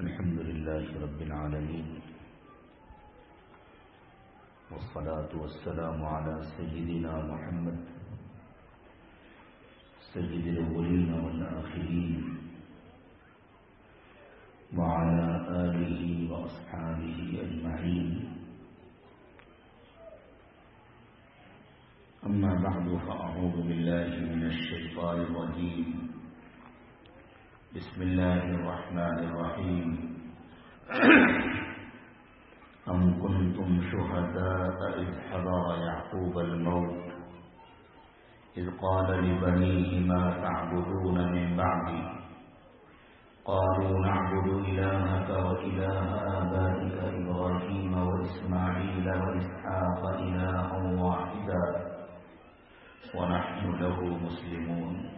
الحمد لله رب العالمين والصلاة والسلام على سيدنا محمد، سيد الأولين والآخرين، وعلى آله وأصحابه أجمعين. أما بعد، فأعوذ بالله من الشيطان الرجيم. بسم الله الرحمن الرحيم. أم كنتم شهداء إذ حضر يعقوب الموت؟ إذ قال لبنيه ما تعبدون من بعدي. قالوا نعبد إلهك وإله آبائك إبراهيم وإسماعيل وإسحاق إلها واحدا ونحن له مسلمون.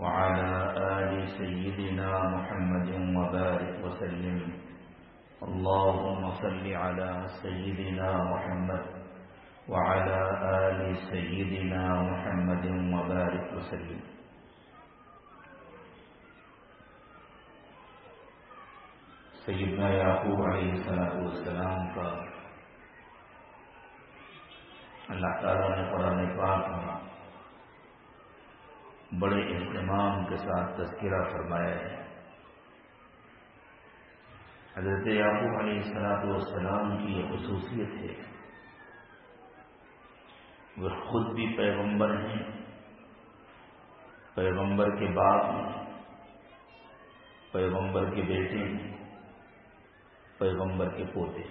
وعلى آل سيدنا محمد وبارك وسلم. اللهم صل على سيدنا محمد وعلى آل سيدنا محمد وبارك وسلم. سیدنا یعقوب علیہ السلام والسلام کا اللہ تعالیٰ نے قرآن پاک میں بڑے اہتمام کے ساتھ تذکرہ فرمایا ہے۔ حضرت یعقوب علیہ السلاط والسلام کی یہ خصوصیت ہے۔ وہ خود بھی پیغمبر ہیں۔ پیغمبر کے باپ ہیں۔ پیغمبر کے بیٹے ہیں۔ پیغمبر کے پوتے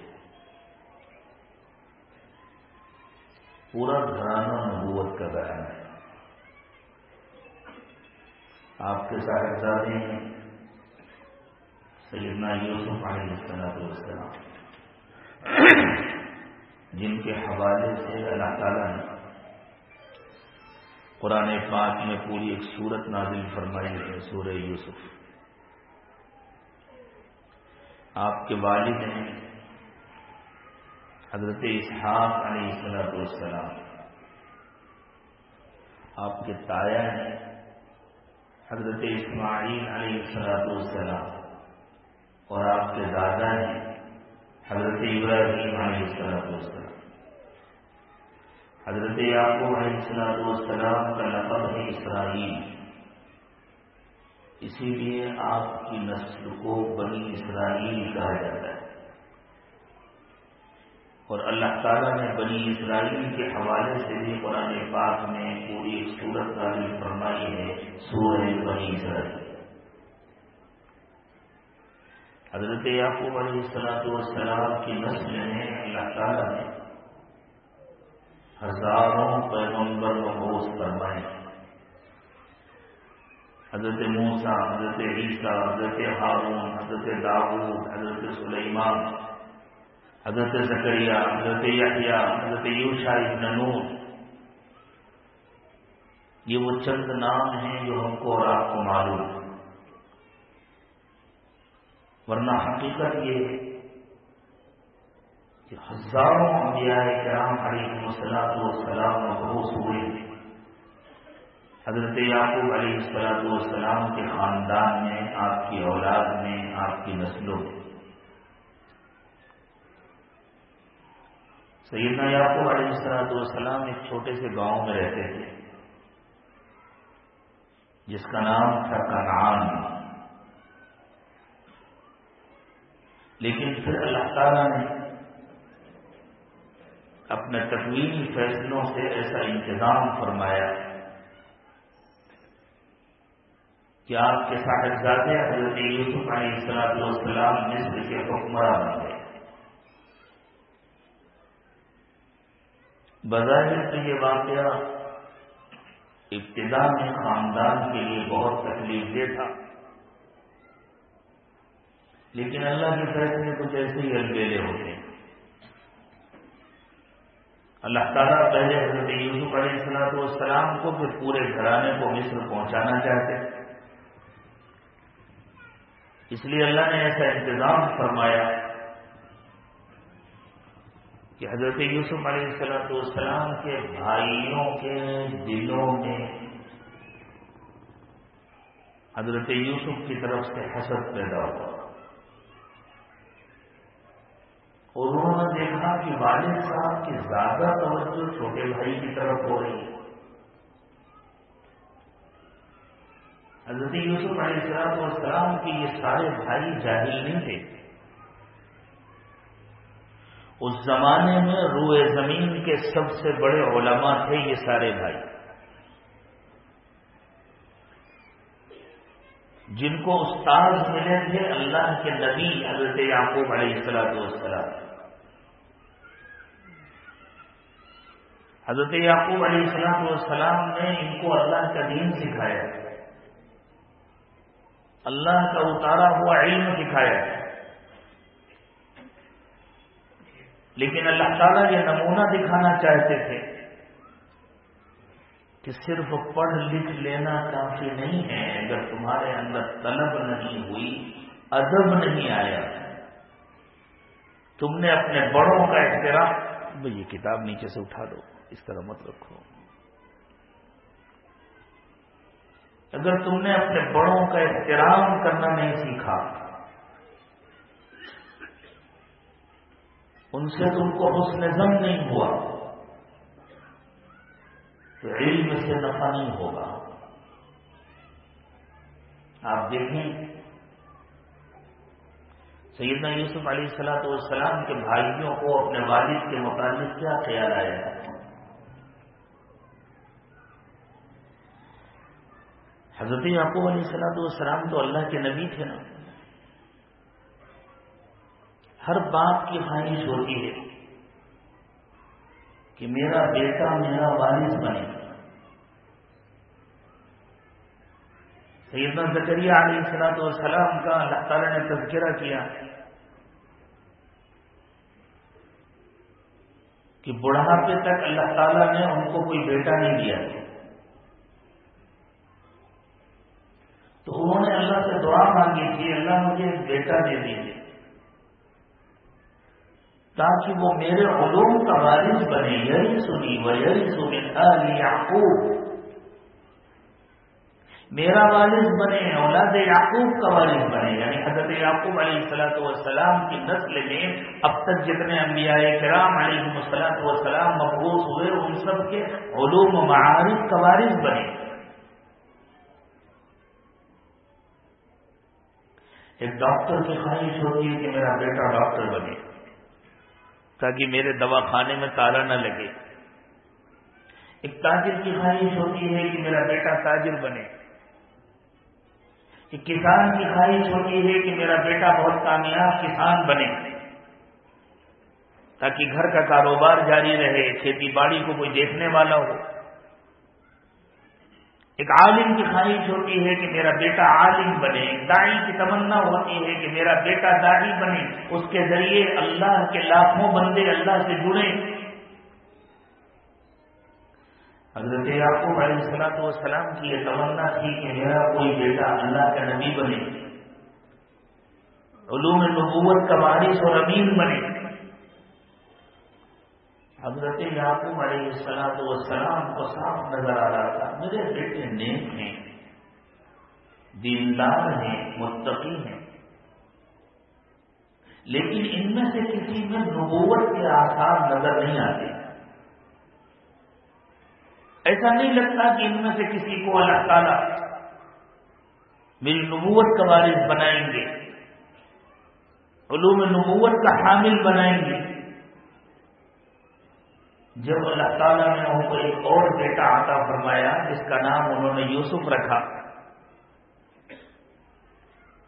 پورا گھرانہ نبوت کا بیان ہے۔ آپ کے صاحبزادے ہیں سیدنا یوسف علیہ السلام والسلام۔ جن کے حوالے سے اللہ تعالیٰ نے قرآن پاک میں پوری ایک صورت نازل فرمائی ہے، سورہ یوسف۔ آپ کے والد ہیں حضرت اسحاق علیہ السلام والسلام۔ آپ کے تایا ہیں حضرت اسماعیل علیہ السلاط والسلام اور آپ کے دادا ہیں حضرت ابراہیم علیہ السلاط والسلام۔ حضرت یعقوب علیہ السلاط والسلام کا لقب ہے اسرائیل۔ اسی لیے آپ کی نسل کو بنی اسرائیل کہا جاتا ہے۔ اور اللہ تعالیٰ نے بنی اسرائیل کے حوالے سے بھی قرآن پاک میں پوری صورت نازل فرمائی ہے، سورہ بنی اسرائیل۔ حضرت یعقوب علیہ السلاط والسلام کی نسل میں اللہ تعالیٰ نے ہزاروں پیغمبر مبوس فرمائے۔ حضرت موسا حضرت عیسیٰ، حضرت ہارون، حضرت داود حضرت سلیمان حضرت زکریہ حضرت یحییٰ حضرت یوشا ابن نور یہ وہ چند نام ہیں جو ہم کو اور آپ کو معلوم ورنہ حقیقت یہ کہ ہزاروں انبیاء کرام علیہ السلام و سلام ہوئے حضرت یعقوب علیہ السلاط والسلام کے خاندان میں، آپ کی اولاد میں، آپ کی نسلوں میں۔ سیدنا یعقوب علیہ السلاط والسلام ایک چھوٹے سے گاؤں میں رہتے تھے، جس کا نام تھا کنعان۔ لیکن پھر اللہ تعالیٰ نے اپنے تکوینی فیصلوں سے ایسا انتظام فرمایا کہ آپ کے صاحبزادے حضرت یوسف علیہ السلاط والسلام مصر کے حکمراں بن گئے بظاہر تو یہ واقعہ ابتدا میں خاندان کے لیے بہت تکلیف دہ تھا۔ لیکن اللہ کے فیصلے کچھ ایسے ہی البیلے ہوتے ہیں۔ اللہ تعالیٰ پہلے حضرت یوسف علیہ السلام والسلام کو پھر پورے گھرانے کو مصر پہنچانا چاہتے اس لیے اللہ نے ایسا انتظام فرمایا۔ کہ حضرت یوسف علیہ السلام والسلام کے بھائیوں کے دلوں میں حضرت یوسف کی طرف سے حسد پیدا ہوا۔ اور انہوں نے دیکھا کہ والد صاحب کی زیادہ توجہ چھوٹے بھائی کی طرف ہو رہی ہے۔ حضرت یوسف علیہ السلام والسلام کے یہ سارے بھائی جاہل نہیں تھے۔ اس زمانے میں روئے زمین کے سب سے بڑے علماء تھے یہ سارے بھائی۔ جن کو استاد ملے تھے اللہ کے نبی حضرت یعقوب علیہ السلام والسلام۔ حضرت یعقوب علیہ السلام والسلام نے ان کو اللہ کا دین سکھایا۔ اللہ کا اتارا ہوا علم سکھایا۔ لیکن اللہ تعالیٰ یہ نمونہ دکھانا چاہتے تھے کہ صرف پڑھ لکھ لینا کافی نہیں ہے۔ اگر تمہارے اندر طلب نہیں ہوئی ادب نہیں آیا تم نے اپنے بڑوں کا احترام یہ کتاب نیچے سے اٹھا دو اس طرح مت رکھو۔ اگر تم نے اپنے بڑوں کا احترام کرنا نہیں سیکھا ان سے تم کو حسن زم نہیں ہوا۔ تو علم سے نفع نہیں ہوگا۔ آپ دیکھیں، سیدنا یوسف علیہ السلاۃ والسلام کے بھائیوں کو اپنے والد کے متعلق کیا خیال آیا؟ حضرت یعقوب علیہ السلام والسلام تو اللہ کے نبی تھے نا۔ ہر باپ کی خواہش ہوتی ہے کہ میرا بیٹا میرا وارث بنے۔ سیدنا زکریہ علیہ السلام والسلام کا اللہ تعالیٰ نے تذکرہ کیا کہ بڑھاپے تک اللہ تعالیٰ نے ان کو کوئی بیٹا نہیں دیا۔ تو انہوں نے اللہ سے دعا مانگی تھی اللہ مجھے ایک بیٹا دے دیجیے تاکہ وہ میرے علوم کا وارث بنے یہی سنی وہ یہی سنی یعقوب۔ میرا والد بنے، اولاد یعقوب کا والد بنے۔ یعنی حضرت یعقوب علیہ السلاۃ والسلام کی نسل میں اب تک جتنے انبیاء کرام علیہ السلاۃ والسلام مقبوض ہوئے، ان سب کے علوم و معارف کا وارث بنے۔ ایک ڈاکٹر کی خواہش ہوتی ہے کہ میرا بیٹا ڈاکٹر بنے۔ تاکہ میرے دوا خانے میں تالا نہ لگے۔ ایک تاجر کی خواہش ہوتی ہے کہ میرا بیٹا تاجر بنے۔ ایک کسان کی خواہش ہوتی ہے کہ میرا بیٹا بہت کامیاب کسان بنے۔ تاکہ گھر کا کاروبار جاری رہے، کھیتی باڑی کو کوئی دیکھنے والا ہو۔ ایک عالم کی خواہش ہوتی ہے کہ میرا بیٹا عالم بنے ایک دائی کی تمنا ہوتی ہے کہ میرا بیٹا داڑھی بنے۔ اس کے ذریعے اللہ کے لاکھوں بندے اللہ سے جڑے حضرت یعقوب علیہ السلام والسلام کی یہ تمنا تھی کہ میرا کوئی بیٹا اللہ کا نبی بنے۔ علوم نبوت کا بارش اور امین بنے۔ حضرت یعقوب علیہ السلام والسلام کو صاف نظر آ رہا تھا، میرے بیٹے نیک ہیں، دیندار ہیں، متقی ہیں۔ لیکن ان میں سے کسی میں نبوت کے آثار نظر نہیں آتے۔ ایسا نہیں لگتا کہ ان میں سے کسی کو اللہ تعالیٰ میری نبوت کا وارث بنائیں گے، علوم نبوت کا حامل بنائیں گے۔ جب اللہ تعالیٰ نے ان کو ایک اور بیٹا عطا فرمایا، جس کا نام انہوں نے یوسف رکھا۔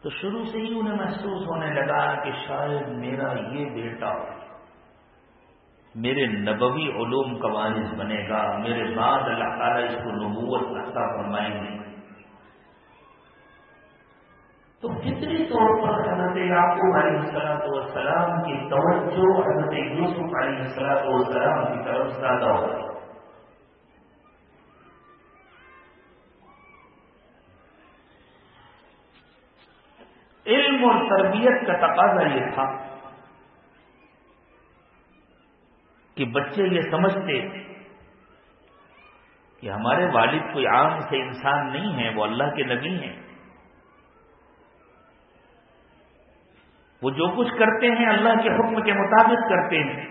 تو شروع سے ہی انہیں محسوس ہونے لگا کہ شاید میرا یہ بیٹا میرے نبوی علوم کا وارث بنے گا۔ میرے بعد اللہ تعالیٰ اس کو نبوت عطا فرمائیں گے۔ تو فطری طور پر حضرت یعقوب علیہ السلام والسلام کی توجہ حضرت یوسف علیہ السلام والسلام کی طرف زیادہ ہو گئی؟ علم اور تربیت کا تقاضا یہ تھا کہ بچے یہ سمجھتے کہ ہمارے والد کوئی عام سے انسان نہیں ہے، وہ اللہ کے نبی ہیں۔ وہ جو کچھ کرتے ہیں اللہ کے حکم کے مطابق کرتے ہیں۔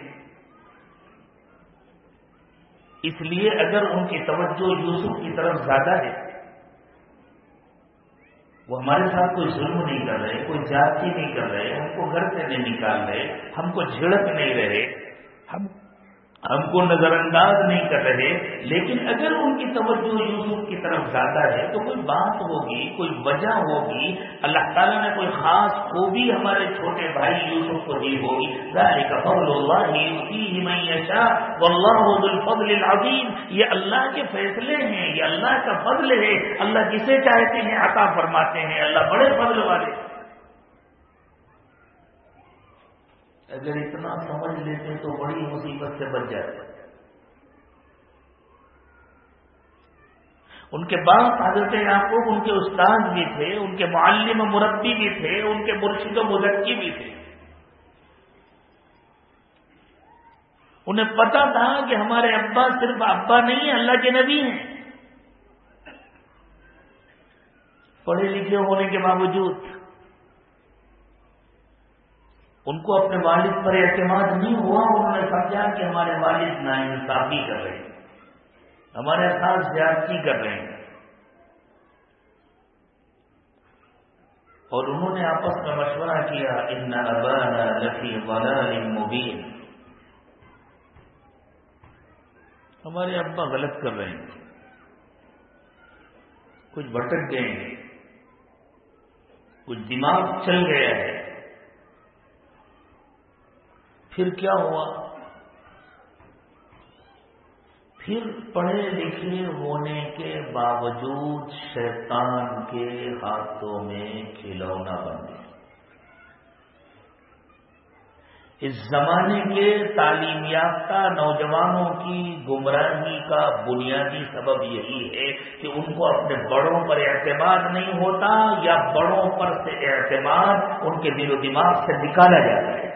اس لیے اگر ان کی توجہ یوسف کی طرف زیادہ ہے، وہ ہمارے ساتھ کوئی ظلم نہیں کر رہے، کوئی جاتی نہیں کر رہے، ہم کو گھر سے نہیں نکال رہے، ہم کو جھڑک نہیں رہے، ہم ہم کو نظر انداز نہیں کر رہے، لیکن اگر ان کی توجہ یوسف کی طرف زیادہ ہے، تو کوئی بات ہوگی، کوئی وجہ ہوگی، اللہ تعالیٰ نے کوئی خاص خوبی ہمارے چھوٹے بھائی یوسف کو دی ہوگی۔ الفضل العظیم۔ یہ اللہ کے فیصلے ہیں، یہ اللہ کا فضل ہے۔ اللہ جسے چاہتے ہیں عطا فرماتے ہیں، اللہ بڑے فضل والے اگر اتنا سمجھ لیتے تو بڑی مصیبت سے بچ جاتے۔ ان کے باپ حضرت یعقوب ان کے استاد بھی تھے، ان کے معلم مربی بھی تھے، ان کے مرشد و مزکی بھی تھے۔ انہیں پتا تھا کہ ہمارے ابا صرف ابا نہیں ہیں، اللہ کے نبی ہیں۔ پڑھے لکھے ہونے کے باوجود ان کو اپنے والد پر اعتماد نہیں ہوا، انہوں نے سمجھا کہ ہمارے والد نا انصافی کر رہے ہیں۔ ہمارے ساتھ زیادتی کر رہے ہیں۔ اور انہوں نے آپس میں مشورہ کیا، ان ابانا لفی ضلال مبین. ہمارے ابا غلط کر رہے ہیں۔ کچھ بھٹک گئے ہیں۔ کچھ دماغ چل گیا ہے۔ پھر کیا ہوا؟ پھر پڑھے لکھے ہونے کے باوجود شیطان کے ہاتھوں میں کھلونا بن گیا۔ اس زمانے کے تعلیم یافتہ نوجوانوں کی گمراہی کا بنیادی سبب یہی ہے کہ ان کو اپنے بڑوں پر اعتماد نہیں ہوتا یا بڑوں پر سے اعتماد ان کے دل و دماغ سے نکالا جاتا ہے۔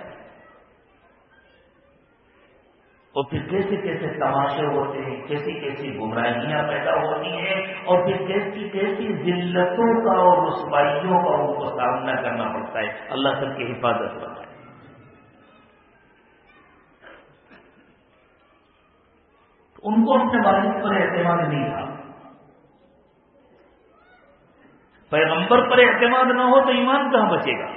اور پھر کیسے کیسے تماشے ہوتے ہیں، کیسی کیسی گمراہیاں پیدا ہوتی ہیں اور پھر کیسی کیسی ذلتوں کا اور رسوائیوں کا ان کو سامنا کرنا پڑتا ہے۔ اللہ سب کی حفاظت کرتا ہے ان کو اپنے والد پر اعتماد نہیں تھا۔ پیغمبر پر اعتماد نہ ہو تو ایمان کہاں بچے گا؟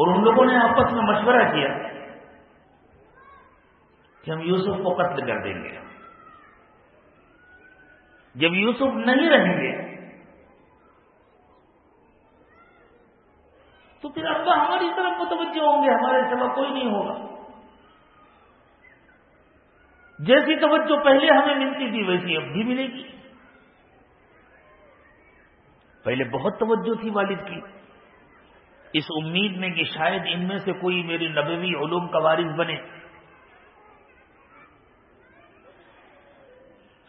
اور ان لوگوں نے آپس میں مشورہ کیا کہ ہم یوسف کو قتل کر دیں گے۔ جب یوسف نہیں رہیں گے، تو پھر ابا ہماری طرف متوجہ ہوں گے، ہمارے سوا کوئی نہیں ہوگا۔ جیسی توجہ پہلے ہمیں ملتی تھی، ویسی اب بھی ملے گی۔ پہلے بہت توجہ تھی والد کی۔ اس امید میں کہ شاید ان میں سے کوئی میری نبوی علوم کا وارث بنے۔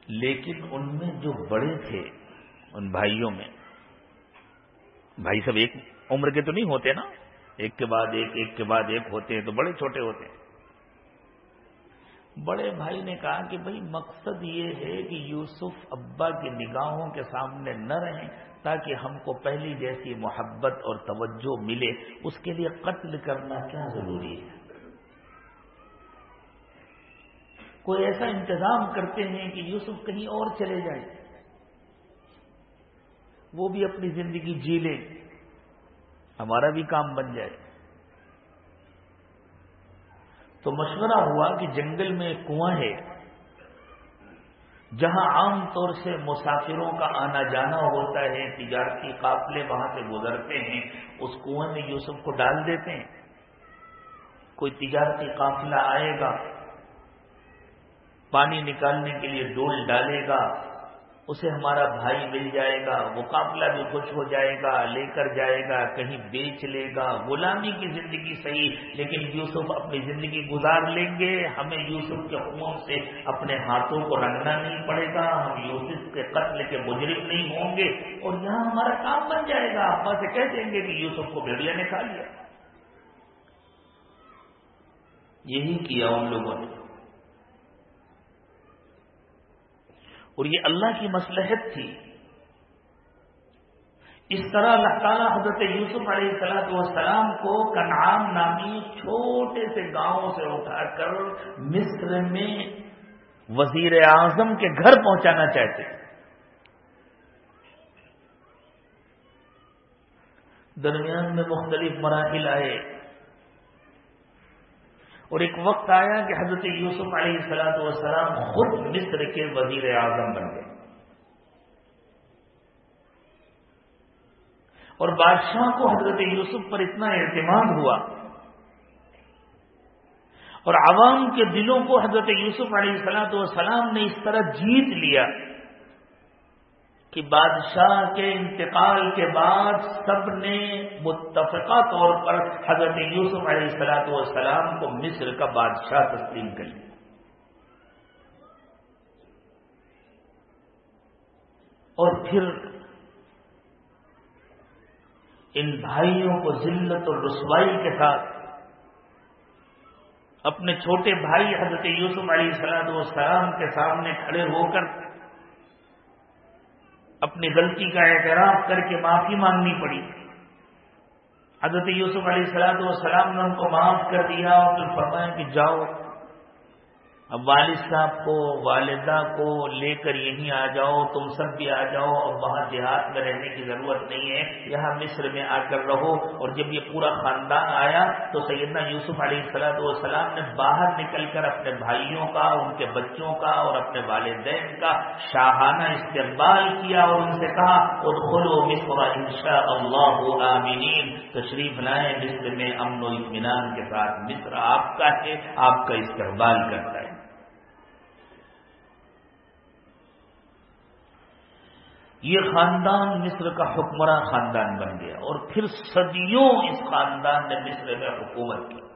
لیکن ان میں جو بڑے تھے، ان بھائیوں میں، بھائی سب ایک عمر کے تو نہیں ہوتے نا؟ ایک کے بعد ایک ایک کے بعد ایک ہوتے ہیں تو بڑے چھوٹے ہوتے ہیں۔ بڑے بھائی نے کہا کہ بھائی مقصد یہ ہے کہ یوسف ابا کی نگاہوں کے سامنے نہ رہیں۔ تاکہ ہم کو پہلی جیسی محبت اور توجہ ملے، اس کے لیے قتل کرنا کیا ضروری ہے؟ کوئی ایسا انتظام کرتے ہیں کہ یوسف کہیں اور چلے جائیں، وہ بھی اپنی زندگی جی لیں، ہمارا بھی کام بن جائے۔ تو مشورہ ہوا کہ جنگل میں کنواں ہے جہاں عام طور سے مسافروں کا آنا جانا ہوتا ہے تجارتی قافلے وہاں سے گزرتے ہیں، اس کنویں میں یوسف کو ڈال دیتے ہیں۔ کوئی تجارتی قافلہ آئے گا، پانی نکالنے کے لیے ڈول ڈالے گا۔ اسے ہمارا بھائی مل جائے گا وہ قافلہ بھی خوش ہو جائے گا، لے کر جائے گا، کہیں بیچ لے گا، غلامی کی زندگی صحیح، لیکن یوسف اپنی زندگی گزار لیں گے۔ ہمیں یوسف کے حکومت سے اپنے ہاتھوں کو رنگنا نہیں پڑے گا، ہم یوسف کے قتل کے مجرم نہیں ہوں گے۔ اور یہاں ہمارا کام بن جائے گا۔ ابا سے کہہ دیں گے کہ یوسف کو بھیڑیا نے کھا لیا یہی کیا ان لوگوں نے۔ اور یہ اللہ کی مسلحت تھی۔ اس طرح اللہ تعالیٰ حضرت یوسف علیہ السلاۃ والسلام کو کنعام نامی چھوٹے سے گاؤں سے اٹھا کر مصر میں وزیر اعظم کے گھر پہنچانا چاہتے۔ درمیان میں مختلف مراحل آئے۔ اور ایک وقت آیا کہ حضرت یوسف علیہ السلاۃ والسلام خود مصر کے وزیر اعظم بن گئے۔ اور بادشاہ کو حضرت یوسف پر اتنا اعتماد ہوا اور عوام کے دلوں کو حضرت یوسف علیہ السلاۃ والسلام نے اس طرح جیت لیا۔ کہ بادشاہ کے انتقال کے بعد سب نے متفقہ طور پر حضرت یوسف علیہ السلاۃ والسلام کو مصر کا بادشاہ تسلیم کر لیا۔ اور پھر ان بھائیوں کو ذلت اور رسوائی کے ساتھ اپنے چھوٹے بھائی حضرت یوسف علیہ السلاۃ والسلام کے سامنے کھڑے ہو کر اپنی غلطی کا اعتراف کر کے معافی مانگنی پڑی۔ حضرت یوسف علیہ السلام والسلام نے ان کو معاف کر دیا اور پھر فرمایا کہ جاؤ۔ اب والد صاحب کو، والدہ کو لے کر یہیں آ جاؤ، تم سب بھی آ جاؤ، اور وہاں دیہات میں رہنے کی ضرورت نہیں ہے۔ یہاں مصر میں آ کر رہو۔ اور جب یہ پورا خاندان آیا تو سیدنا یوسف علیہ السلاۃ والسلام نے باہر نکل کر اپنے بھائیوں کا، ان کے بچوں کا اور اپنے والدین کا شاہانہ استقبال کیا اور ان سے کہا اور کھولو مصر انشاء اللہ عامین تشریف لائیں، مصر میں امن و اطمینان کے ساتھ۔ مصر آپ کا ہے، آپ کا استقبال کرتا ہے۔ یہ خاندان مصر کا حکمراں خاندان بن گیا اور پھر صدیوں اس خاندان نے مصر میں حکومت کی۔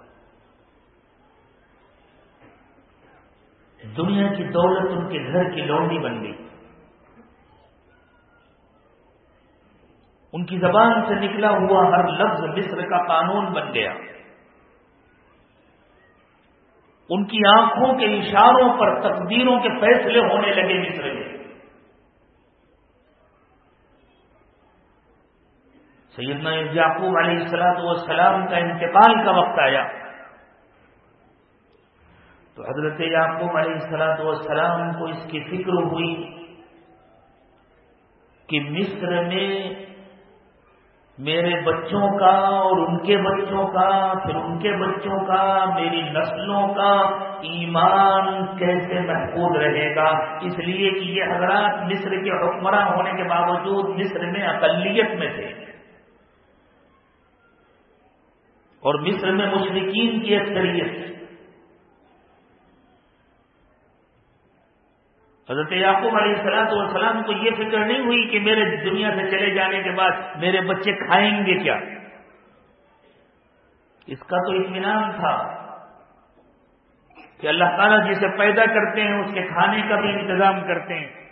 دنیا کی دولت ان کے گھر کی لونڈی بن گئی۔ ان کی زبان سے نکلا ہوا ہر لفظ مصر کا قانون بن گیا۔ ان کی آنکھوں کے اشاروں پر تقدیروں کے فیصلے ہونے لگے مصر میں۔ سیدنا یعقوب علیہ السلاط والسلام کا انتقال کا وقت آیا۔ تو حضرت یعقوب علیہ السلاط والسلام کو اس کی فکر ہوئی کہ مصر میں میرے بچوں کا اور ان کے بچوں کا، پھر ان کے بچوں کا، میری نسلوں کا ایمان کیسے محفوظ رہے گا؟ اس لیے کہ یہ حضرات مصر کے حکمراں ہونے کے باوجود مصر میں اقلیت میں تھے۔ اور مصر میں مشرقین کی اکثریت۔ حضرت یعقوب علیہ السلام والسلام کو یہ فکر نہیں ہوئی کہ میرے دنیا سے چلے جانے کے بعد میرے بچے کھائیں گے کیا؟ اس کا تو اطمینان تھا کہ اللہ تعالیٰ جسے پیدا کرتے ہیں، اس کے کھانے کا بھی انتظام کرتے ہیں۔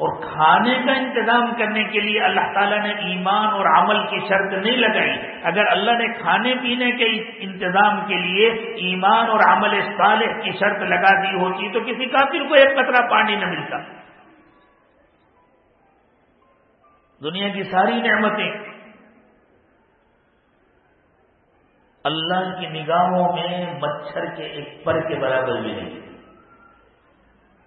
اور کھانے کا انتظام کرنے کے لیے اللہ تعالیٰ نے ایمان اور عمل کی شرط نہیں لگائی۔ اگر اللہ نے کھانے پینے کے انتظام کے لیے ایمان اور عمل صالح کی شرط لگا دی ہوتی تو کسی کافر کو ایک قطرہ پانی نہ ملتا۔ دنیا کی ساری نعمتیں اللہ کی نگاہوں میں مچھر کے ایک پر کے برابر بھی نہیں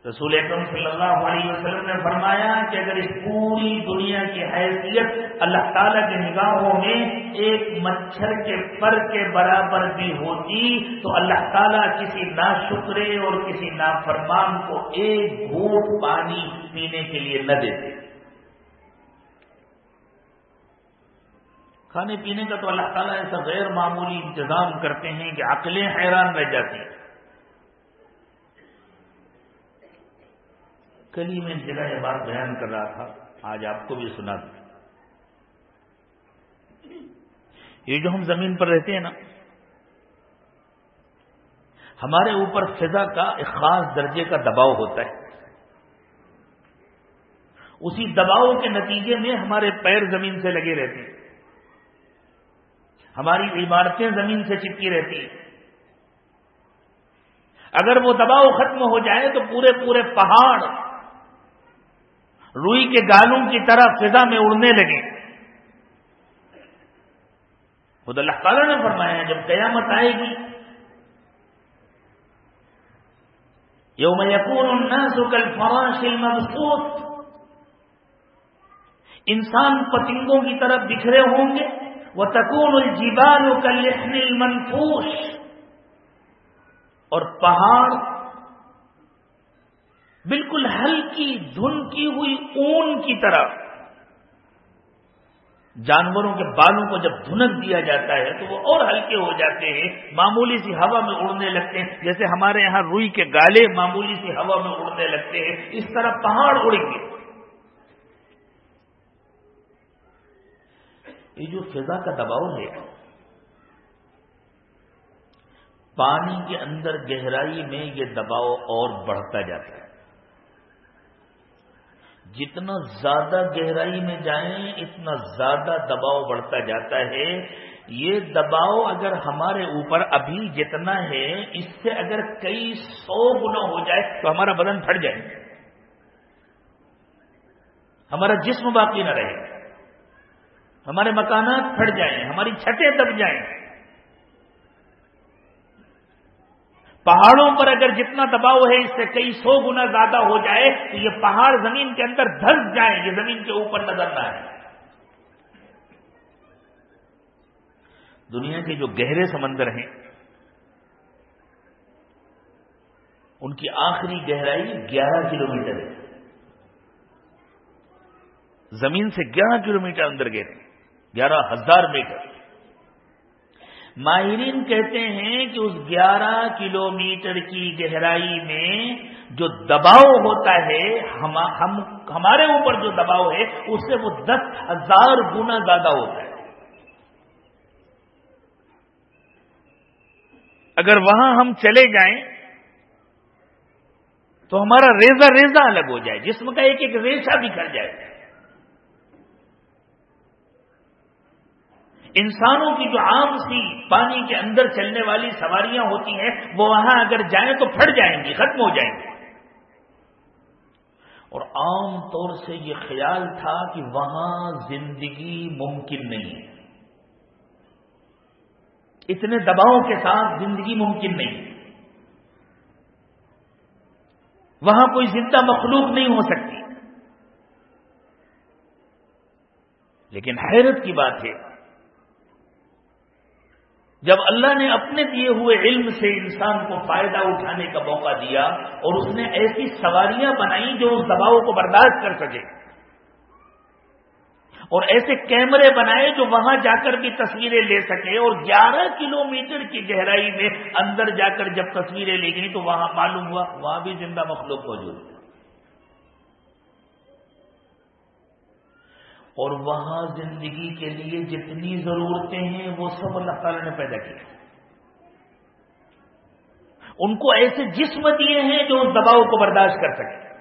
رسول اکرم صلی اللہ علیہ وسلم نے فرمایا کہ اگر اس پوری دنیا کی حیثیت اللہ تعالی کی نگاہوں میں ایک مچھر کے پر کے برابر بھی ہوتی تو اللہ تعالیٰ کسی نا شکرے اور کسی نافرمان کو ایک گھوٹ پانی پینے کے لیے نہ دیتے۔ کھانے پینے کا تو اللہ تعالیٰ ایسا غیر معمولی انتظام کرتے ہیں کہ عقلیں حیران رہ جاتی۔ ہیں کل ہی میں جگہ یہ بات بیان کر رہا تھا، آج آپ کو بھی سنا تھا یہ جو ہم زمین پر رہتے ہیں نا، ہمارے اوپر فضا کا ایک خاص درجے کا دباؤ ہوتا ہے۔ اسی دباؤ کے نتیجے میں ہمارے پیر زمین سے لگے رہتے ہیں۔ ہماری عمارتیں زمین سے چپکی رہتی ہیں۔ اگر وہ دباؤ ختم ہو جائے تو پورے پورے پہاڑ روئی کے گالوں کی طرح فضا میں اڑنے لگے۔ خود اللہ تعالیٰ نے فرمایا، جب قیامت آئے گی، یوم یقون الناس کالفراش المبسوط، انسان پتنگوں کی طرف بکھرے ہوں گے وہ تکون الجیبان کل المنفوش، اور پہاڑ بالکل ہلکی دھن کی ہوئی اون کی طرح۔ جانوروں کے بالوں کو جب دھنک دیا جاتا ہے تو وہ اور ہلکے ہو جاتے ہیں، معمولی سی ہوا میں اڑنے لگتے ہیں۔ جیسے ہمارے یہاں روئی کے گالے معمولی سی ہوا میں اڑنے لگتے ہیں۔ اس طرح پہاڑ اڑیں گے۔ یہ جو فضا کا دباؤ ہے، پانی کے اندر گہرائی میں یہ دباؤ اور بڑھتا جاتا ہے۔ جتنا زیادہ گہرائی میں جائیں، اتنا زیادہ دباؤ بڑھتا جاتا ہے۔ یہ دباؤ اگر ہمارے اوپر ابھی جتنا ہے، اس سے اگر کئی سو گنا ہو جائے تو ہمارا بدن پھٹ جائے۔ ہمارا جسم باقی نہ رہے۔ ہمارے مکانات پھٹ جائیں، ہماری چھتیں دب جائیں۔ پہاڑوں پر اگر جتنا دباؤ ہے اس سے کئی سو گنا زیادہ ہو جائے تو یہ پہاڑ زمین کے اندر دھس جائیں، یہ زمین کے اوپر نظر نہ آئے۔ دنیا کے جو گہرے سمندر ہیں، ان کی آخری گہرائی گیارہ کلومیٹر ہے۔ زمین سے گیارہ کلومیٹر اندر گہرے گیارہ ہزار میٹر۔ ماہرین کہتے ہیں کہ اس گیارہ کلو میٹر کی گہرائی میں جو دباؤ ہوتا ہے، ہم ہمارے اوپر جو دباؤ ہے، اس سے وہ دس ہزار گنا زیادہ ہوتا ہے۔ اگر وہاں ہم چلے جائیں، تو ہمارا ریزا ریزا الگ ہو جائے، جسم کا ایک ایک ریشا بکھر جائے۔ انسانوں کی جو عام سی پانی کے اندر چلنے والی سواریاں ہوتی ہیں، وہ وہاں اگر جائیں تو پھٹ جائیں گی، ختم ہو جائیں گی۔ اور عام طور سے یہ خیال تھا کہ وہاں زندگی ممکن نہیں ہے۔ اتنے دباؤ کے ساتھ زندگی ممکن نہیں۔ وہاں کوئی زندہ مخلوق نہیں ہو سکتی۔ لیکن حیرت کی بات ہے جب اللہ نے اپنے دیے ہوئے علم سے انسان کو فائدہ اٹھانے کا موقع دیا اور اس نے ایسی سواریاں بنائی جو اس دباؤ کو برداشت کر سکے اور ایسے کیمرے بنائے جو وہاں جا کر بھی تصویریں لے سکے اور گیارہ کلو میٹر کی گہرائی میں اندر جا کر جب تصویریں لے گئی تو وہاں معلوم ہوا وہاں بھی زندہ مخلوق موجود ہے۔ اور وہاں زندگی کے لیے جتنی ضرورتیں ہیں، وہ سب اللہ تعالی نے پیدا کی۔ ان کو ایسے جسم دیے ہیں جو اس دباؤ کو برداشت کر سکے۔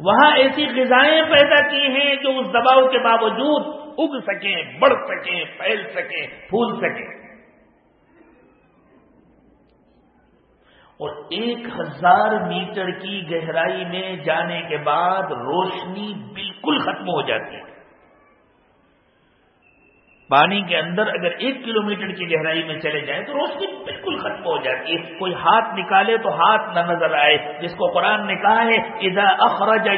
وہاں ایسی غذائیں پیدا کی ہیں جو اس دباؤ کے باوجود اگ سکیں، بڑھ سکیں، پھیل سکیں، پھول سکیں۔ اور ایک ہزار میٹر کی گہرائی میں جانے کے بعد روشنی بالکل ختم ہو جاتی ہے۔ پانی کے اندر اگر ایک کلومیٹر کی گہرائی میں چلے جائیں تو روشنی بالکل ختم ہو جاتی ہے۔ کوئی ہاتھ نکالے تو ہاتھ نہ نظر آئے۔ جس کو قرآن نے کہا ہے، اذا اخرج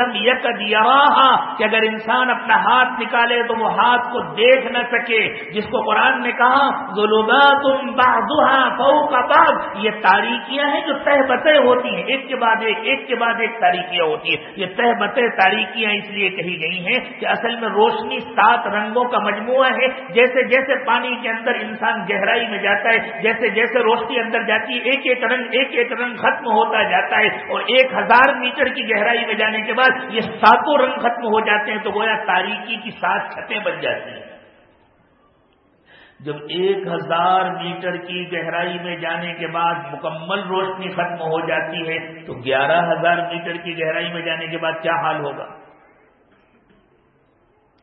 لم يكد يراها کہ اگر انسان اپنا ہاتھ نکالے تو وہ ہاتھ کو دیکھ نہ سکے۔ جس کو قرآن نے کہا، ظلمات بعضها فوق بعض یہ تاریکیاں ہیں جو تہ بتیں ہوتی ہیں۔ ایک کے بعد ایک ایک کے بعد ایک تاریکیاں ہوتی ہیں۔ یہ تہ بتیں تاریکیاں اس لیے کہی گئی ہیں کہ اصل میں روشنی سات رنگوں کا مجموعہ مجموعہ ہے، جیسے جیسے پانی کے اندر انسان گہرائی میں جاتا ہے، جیسے جیسے روشنی اندر جاتی ہے، ایک ایک رنگ، ایک ایک رنگ ختم ہوتا جاتا ہے اور ایک ہزار میٹر کی گہرائی میں جانے کے بعد یہ ساتوں رنگ ختم ہو جاتے ہیں تو گویا تاریخی کی سات چھتیں بن جاتی ہیں۔ جب ایک ہزار میٹر کی گہرائی میں جانے کے بعد مکمل روشنی ختم ہو جاتی ہے تو گیارہ ہزار میٹر کی گہرائی میں جانے کے بعد کیا حال ہوگا؟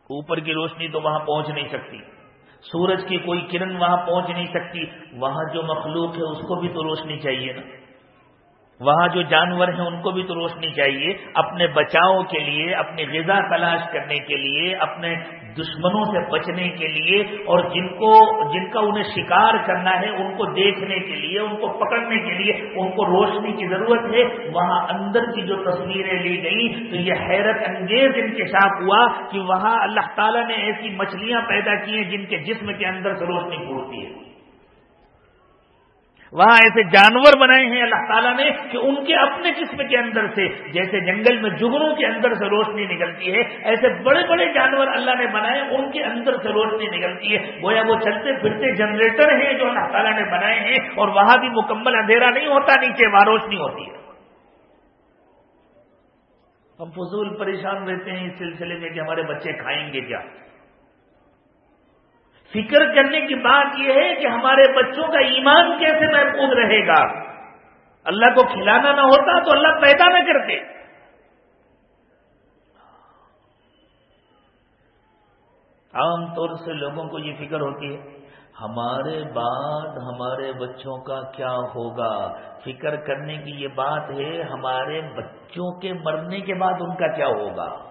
اوپر کی روشنی تو وہاں پہنچ نہیں سکتی، سورج کی کوئی کرن وہاں پہنچ نہیں سکتی، وہاں جو مخلوق ہے اس کو بھی تو روشنی چاہیے نا۔ وہاں جو جانور ہیں ان کو بھی تو روشنی چاہیے، اپنے بچاؤ کے لیے، اپنی غذا تلاش کرنے کے لیے، اپنے دشمنوں سے بچنے کے لیے اور جن کو جن کا انہیں شکار کرنا ہے، ان کو دیکھنے کے لیے، ان کو پکڑنے کے لیے، ان کو روشنی کی ضرورت ہے، وہاں اندر کی جو تصویریں لی گئی تو یہ حیرت انگیز انکشاف ہوا کہ وہاں اللہ تعالیٰ نے ایسی مچھلیاں پیدا کی ہیں جن کے جسم کے اندر سے روشنی پھوڑتی ہے۔ وہاں ایسے جانور بنائے ہیں اللہ تعالیٰ نے کہ ان کے اپنے قسم کے اندر سے، جیسے جنگل میں جگنوں کے اندر سے روشنی نکلتی ہے، ایسے بڑے بڑے جانور اللہ نے بنائے، ان کے اندر سے روشنی نکلتی ہے۔ گویا وہ چلتے پھرتے جنریٹر ہیں جو اللہ تعالیٰ نے بنائے ہیں اور وہاں بھی مکمل اندھیرا نہیں ہوتا، نیچے وہاں روشنی ہوتی ہے۔ ہم فضول پریشان رہتے ہیں اس سلسلے میں کہ ہمارے بچے کھائیں گے کیا؟ فکر کرنے کی بات یہ ہے کہ ہمارے بچوں کا ایمان کیسے محفوظ رہے گا؟ اللہ کو کھلانا نہ ہوتا تو اللہ پیدا نہ کرتے۔ عام طور سے لوگوں کو یہ فکر ہوتی ہے، ہمارے بعد ہمارے بچوں کا کیا ہوگا؟ فکر کرنے کی یہ بات ہے، ہمارے بچوں کے مرنے کے بعد ان کا کیا ہوگا؟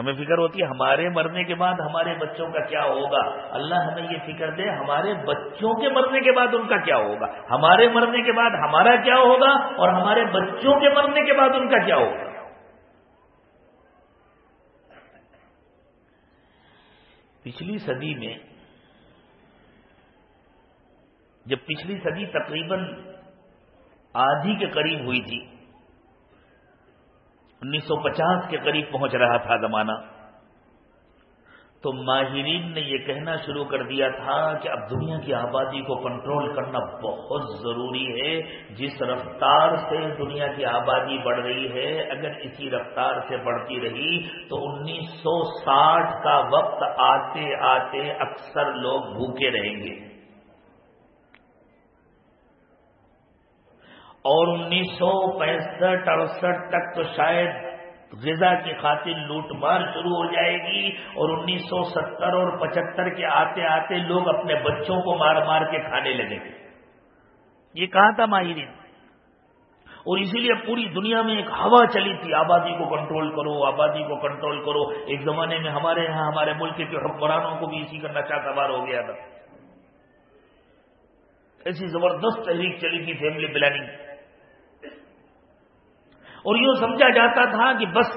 ہمیں فکر ہوتی ہے ہمارے مرنے کے بعد ہمارے بچوں کا کیا ہوگا؟ اللہ ہمیں یہ فکر دے ہمارے بچوں کے مرنے کے بعد ان کا کیا ہوگا؟ ہمارے مرنے کے بعد ہمارا کیا ہوگا اور ہمارے بچوں کے مرنے کے بعد ان کا کیا ہوگا؟ پچھلی صدی میں جب پچھلی صدی تقریباً آدھی کے قریب ہوئی تھی انیس سو پچاس کے قریب پہنچ رہا تھا زمانہ۔ تو ماہرین نے یہ کہنا شروع کر دیا تھا کہ اب دنیا کی آبادی کو کنٹرول کرنا بہت ضروری ہے۔ جس رفتار سے دنیا کی آبادی بڑھ رہی ہے، اگر اسی رفتار سے بڑھتی رہی، تو انیس سو ساٹھ کا وقت آتے آتے اکثر لوگ بھوکے رہیں گے۔ اور انیس سو پینسٹھ اڑسٹھ تک تو شاید غذا کی خاطر لوٹ مار شروع ہو جائے گی اور انیس سو ستر اور پچہتر کے آتے آتے لوگ اپنے بچوں کو مار مار کے کھانے لگے۔ گے یہ کہا تھا ماہرین؟ اور اسی لیے پوری دنیا میں ایک ہوا چلی تھی، آبادی کو کنٹرول کرو، آبادی کو کنٹرول کرو۔ ایک زمانے میں ہمارے یہاں، ہمارے ملک کے حکمرانوں کو بھی اسی کا نشہ سوار ہو گیا تھا۔ ایسی زبردست تحریک چلی تھی فیملی پلاننگ اور یوں سمجھا جاتا تھا کہ بس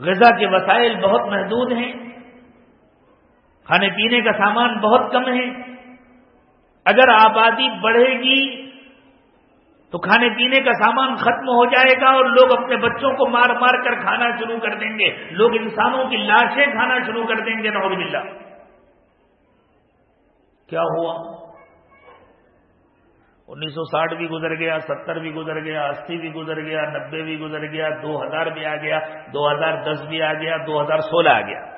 غذا کے وسائل بہت محدود ہیں، کھانے پینے کا سامان بہت کم ہے۔ اگر آبادی بڑھے گی تو کھانے پینے کا سامان ختم ہو جائے گا اور لوگ اپنے بچوں کو مار مار کر کھانا شروع کر دیں گے۔ لوگ انسانوں کی لاشیں کھانا شروع کر دیں گے نوز بلّہ کیا ہوا؟ انیس سو ساٹھ بھی گزر گیا، ستر بھی گزر گیا، اسی بھی گزر گیا، نبے بھی گزر گیا، دو ہزار بھی آ گیا، دو ہزار دس بھی آ گیا، دو ہزار سولہ آ گیا۔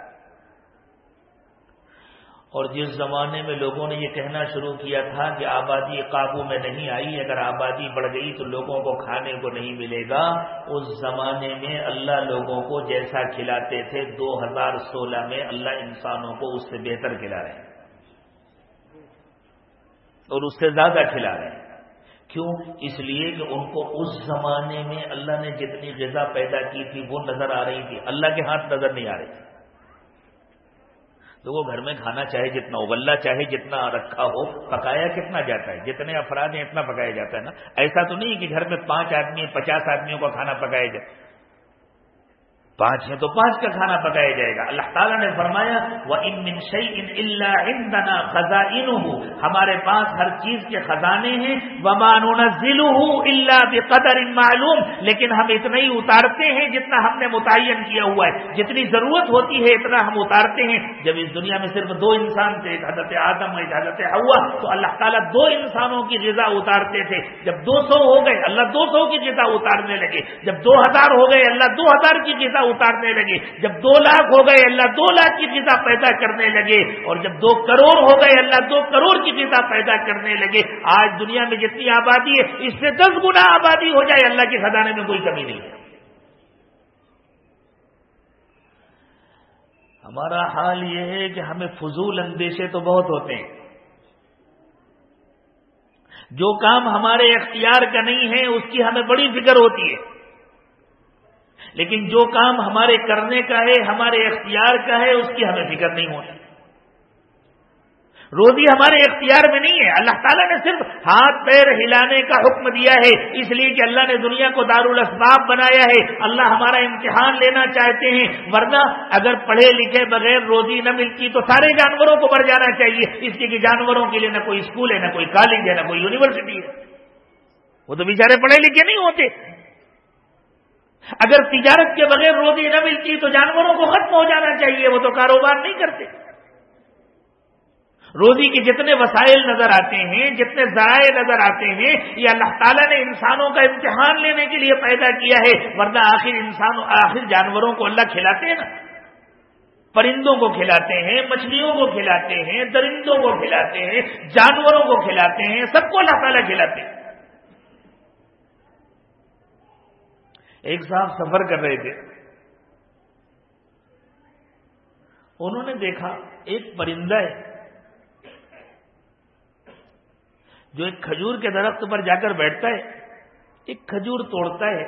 اور جس زمانے میں لوگوں نے یہ کہنا شروع کیا تھا کہ آبادی قابو میں نہیں آئی، اگر آبادی بڑھ گئی تو لوگوں کو کھانے کو نہیں ملے گا۔ اس زمانے میں اللہ لوگوں کو جیسا کھلاتے تھے، دو ہزار سولہ میں اللہ انسانوں کو اس سے بہتر کھلا رہے۔ ہیں اور اس سے زیادہ کھلا رہے ہیں۔ کیوں؟ اس لیے کہ ان کو اس زمانے میں اللہ نے جتنی غذا پیدا کی تھی، وہ نظر آ رہی تھی۔ اللہ کے ہاتھ نظر نہیں آ رہے تھے۔ تو وہ گھر میں کھانا چاہے جتنا ابلنا چاہے جتنا رکھا ہو، پکایا کتنا جاتا ہے؟ جتنے افراد ہیں اتنا پکایا جاتا ہے نا۔ ایسا تو نہیں کہ گھر میں پانچ آدمی، پچاس آدمیوں کا کھانا پکایا جائے۔ پانچ ہے تو پانچ کا کھانا پکایا جائے گا۔ اللہ تعالیٰ نے فرمایا وہ ان منشئی ان اللہ اندنا خزاں ہمارے پاس ہر چیز کے خزانے ہیں۔ ومان ضلع اللہ بقدر ان معلوم۔ لیکن ہم اتنا ہی اتارتے ہیں جتنا ہم نے متعین کیا ہوا ہے۔ جتنی ضرورت ہوتی ہے اتنا ہم اتارتے ہیں۔ جب اس دنیا میں صرف دو انسان تھے، ایک حضرت آدم ایک حضرت ہوا تو اللہ تعالیٰ دو انسانوں کی غذا اتارتے تھے۔ جب دو سو ہو گئے، اللہ دو سو کی غذا اتارنے لگے۔ جب دو ہزار ہو گئے، اللہ دو ہزار کی غذا اتارنے لگے۔ جب دو لاکھ ہو گئے، اللہ دو لاکھ کی غذا پیدا کرنے لگے۔ اور جب دو کروڑ ہو گئے، اللہ دو کروڑ کی غذا پیدا کرنے لگے۔ آج دنیا میں جتنی آبادی ہے، اس سے دس گنا آبادی ہو جائے، اللہ کے خزانے میں کوئی کمی نہیں۔ ہے ہمارا حال یہ ہے کہ ہمیں فضول اندیشے تو بہت ہوتے ہیں۔ جو کام ہمارے اختیار کا نہیں ہے، اس کی ہمیں بڑی فکر ہوتی ہے۔ لیکن جو کام ہمارے کرنے کا ہے، ہمارے اختیار کا ہے، اس کی ہمیں فکر نہیں ہوتی روزی ہمارے اختیار میں نہیں ہے۔ اللہ تعالیٰ نے صرف ہاتھ پیر ہلانے کا حکم دیا ہے۔ اس لیے کہ اللہ نے دنیا کو دار الاسباب بنایا ہے۔ اللہ ہمارا امتحان لینا چاہتے ہیں۔ ورنہ اگر پڑھے لکھے بغیر روزی نہ ملتی تو سارے جانوروں کو بڑھ جانا چاہیے۔ اس لیے کہ جانوروں کے لیے نہ کوئی اسکول ہے، نہ کوئی کالج ہے، نہ کوئی یونیورسٹی ہے۔ وہ تو بیچارے پڑھے لکھے نہیں ہوتے۔ اگر تجارت کے بغیر روزی نہ ملتی تو جانوروں کو ختم ہو جانا چاہیے، وہ تو کاروبار نہیں کرتے۔ روزی کے جتنے وسائل نظر آتے ہیں، جتنے ذرائع نظر آتے ہیں، یہ اللہ تعالیٰ نے انسانوں کا امتحان لینے کے لیے پیدا کیا ہے، ورنہ آخر انسانوں آخر جانوروں کو اللہ کھلاتے ہیں نا؟ پرندوں کو کھلاتے ہیں، مچھلیوں کو کھلاتے ہیں، درندوں کو کھلاتے ہیں، جانوروں کو کھلاتے ہیں، سب کو اللہ تعالیٰ کھلاتے ہیں۔ ایک صاحب سفر کر رہے تھے۔ انہوں نے دیکھا ایک پرندہ ہے، جو ایک کھجور کے درخت پر جا کر بیٹھتا ہے۔ ایک کھجور توڑتا ہے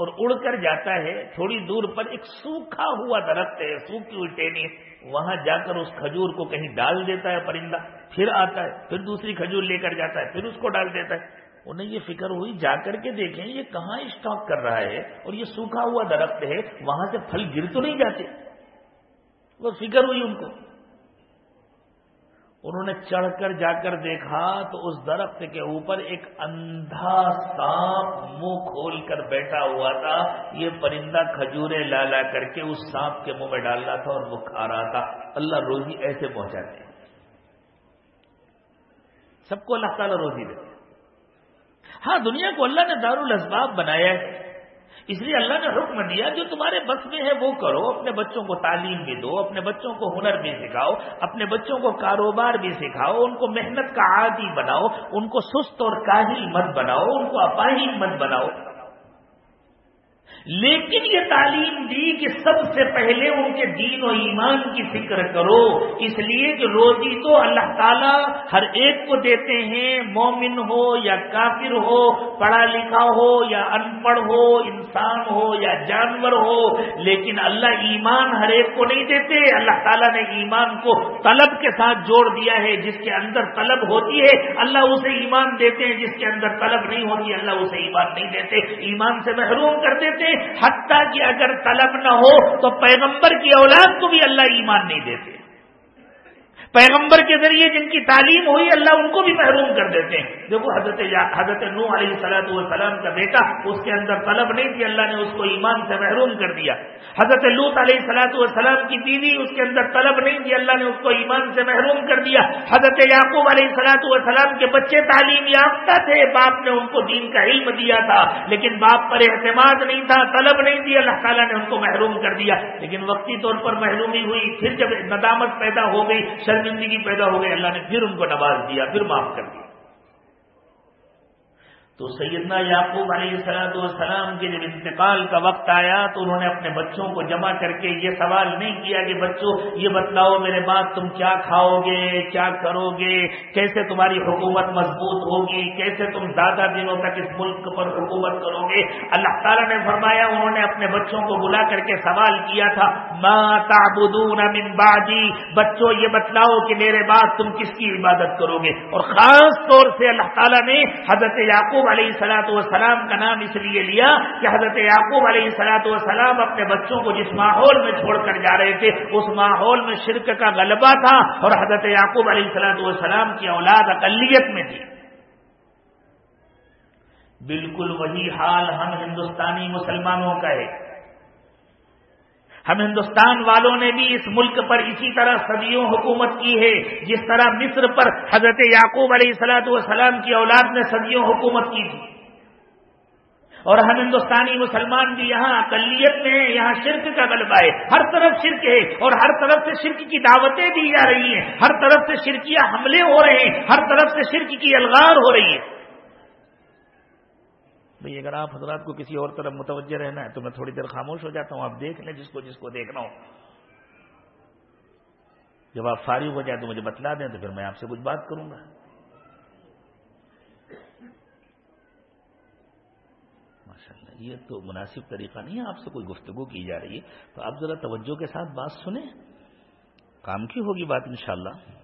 اور اڑ کر جاتا ہے۔ تھوڑی دور پر ایک سوکھا ہوا درخت ہے، سوکھی ہوئی ٹینی وہاں جا کر اس کھجور کو کہیں ڈال دیتا ہے پرندہ، پھر آتا ہے، پھر دوسری کھجور لے کر جاتا ہے، پھر اس کو ڈال دیتا ہے۔ انہیں یہ فکر ہوئی، جا کر کے دیکھیں یہ کہاں اسٹاک کر رہا ہے اور یہ سوکھا ہوا درخت ہے، وہاں سے پھل گر تو نہیں جاتے۔ وہ فکر ہوئی ان کو۔ انہوں نے چڑھ کر جا کر دیکھا تو اس درخت کے اوپر ایک اندھا سانپ منہ کھول کر بیٹھا ہوا تھا۔ یہ پرندہ کھجورے لا لا کر کے اس سانپ کے منہ میں ڈال رہا تھا اور وہ کھا رہا تھا۔ اللہ روزی ایسے پہنچاتے سب کو اللہ تعالیٰ روزی دیتے ہاں دنیا کو اللہ نے دار الاسباب بنایا ہے۔ اس لیے اللہ نے حکم دیا، جو تمہارے بس میں ہے، وہ کرو۔ اپنے بچوں کو تعلیم بھی دو، اپنے بچوں کو ہنر بھی سکھاؤ، اپنے بچوں کو کاروبار بھی سکھاؤ، ان کو محنت کا عادی بناؤ، ان کو سست اور کاہل مت بناؤ، ان کو اپاہی مت بناؤ۔ لیکن یہ تعلیم دی کہ سب سے پہلے ان کے دین و ایمان کی فکر کرو۔ اس لیے کہ روزی تو اللہ تعالیٰ ہر ایک کو دیتے ہیں، مومن ہو یا کافر ہو، پڑھا لکھا ہو یا ان پڑھ ہو، انسان ہو یا جانور ہو، لیکن اللہ ایمان ہر ایک کو نہیں دیتے۔ اللہ تعالیٰ نے ایمان کو طلب کے ساتھ جوڑ دیا ہے، جس کے اندر طلب ہوتی ہے، اللہ اسے ایمان دیتے ہیں، جس کے اندر طلب نہیں ہوتی، اللہ اسے ایمان نہیں دیتے۔ ایمان سے محروم کر دیتے حتیٰ کہ اگر طلب نہ ہو تو پیغمبر کی اولاد کو بھی اللہ ایمان نہیں دیتے۔ پیغمبر کے ذریعے جن کی تعلیم ہوئی، اللہ ان کو بھی محروم کر دیتے ہیں۔ دیکھو، حضرت حضرت نو علیہ سلاۃ والسلام کا بیٹا، اس کے اندر طلب نہیں تھی، اللہ نے اس کو ایمان سے محروم کر دیا۔ حضرت لوت علیہ سلاۃ والسلام کی بیوی، اس کے اندر طلب نہیں تھی، اللہ نے اس کو ایمان سے محروم کر دیا۔ حضرت یعقوب علیہ سلاۃ والسلام کے بچے تعلیم یافتہ تھے، باپ نے ان کو دین کا علم دیا تھا، لیکن باپ پر اعتماد نہیں تھا، طلب نہیں تھی، اللہ تعالیٰ نے ان کو محروم کر دیا۔ لیکن وقتی طور پر محرومی ہوئی، پھر جب ندامت پیدا ہو گئی شرمندگی پیدا ہو گئی، اللہ نے پھر ان کو نواز دیا، پھر معاف کر دیا۔ تو سیدنا یعقوب علیہ السلام والسلام کے جب انتقال کا وقت آیا تو انہوں نے اپنے بچوں کو جمع کر کے یہ سوال نہیں کیا کہ بچوں، یہ بتلاؤ میرے بعد تم کیا کھاؤ گے کیا کرو گے؟ کیسے تمہاری حکومت مضبوط ہوگی؟ کیسے تم زیادہ دنوں تک اس ملک پر حکومت کرو گے؟ اللہ تعالیٰ نے فرمایا، انہوں نے اپنے بچوں کو بلا کر کے سوال کیا تھا، ما تعبدون من بعدی بچوں، یہ بتلاؤ کہ میرے بعد تم کس کی عبادت کرو گے؟ اور خاص طور سے اللہ تعالیٰ نے حضرت یعقوب علیہ سلاۃ والسلام کا نام اس لیے لیا کہ حضرت یعقوب علیہ سلاۃ والسلام اپنے بچوں کو جس ماحول میں چھوڑ کر جا رہے تھے، اس ماحول میں شرک کا غلبہ تھا اور حضرت یعقوب علیہ سلاۃ والسلام کی اولاد اقلیت میں تھی۔ بالکل وہی حال ہم ہندوستانی مسلمانوں کا ہے۔ ہم ہندوستان والوں نے بھی اس ملک پر اسی طرح صدیوں حکومت کی ہے، جس طرح مصر پر حضرت یعقوب علیہ السلاۃ والسلام کی اولاد نے صدیوں حکومت کی تھی۔ اور ہم ہندوستانی مسلمان بھی یہاں اقلیت میں ہیں، یہاں شرک کا غلبہ ہے۔ ہر طرف شرک ہے اور ہر طرف سے شرک کی دعوتیں دی جا رہی ہیں۔ ہر طرف سے شرکیاں حملے ہو رہے ہیں، ہر طرف سے شرک کی الغار ہو رہی ہے بھئی اگر آپ حضرات کو کسی اور طرف متوجہ رہنا ہے تو میں تھوڑی دیر خاموش ہو جاتا ہوں، آپ دیکھ لیں جس کو جس کو دیکھنا ہو۔ جب آپ فارغ ہو جائیں تو مجھے بتلا دیں تو پھر میں آپ سے کچھ بات کروں گا۔ ماشاء اللہ یہ تو مناسب طریقہ نہیں ہے، آپ سے کوئی گفتگو کی جا رہی ہے۔ تو آپ ذرا توجہ کے ساتھ بات سنیں۔ کام کی ہوگی بات انشاءاللہ۔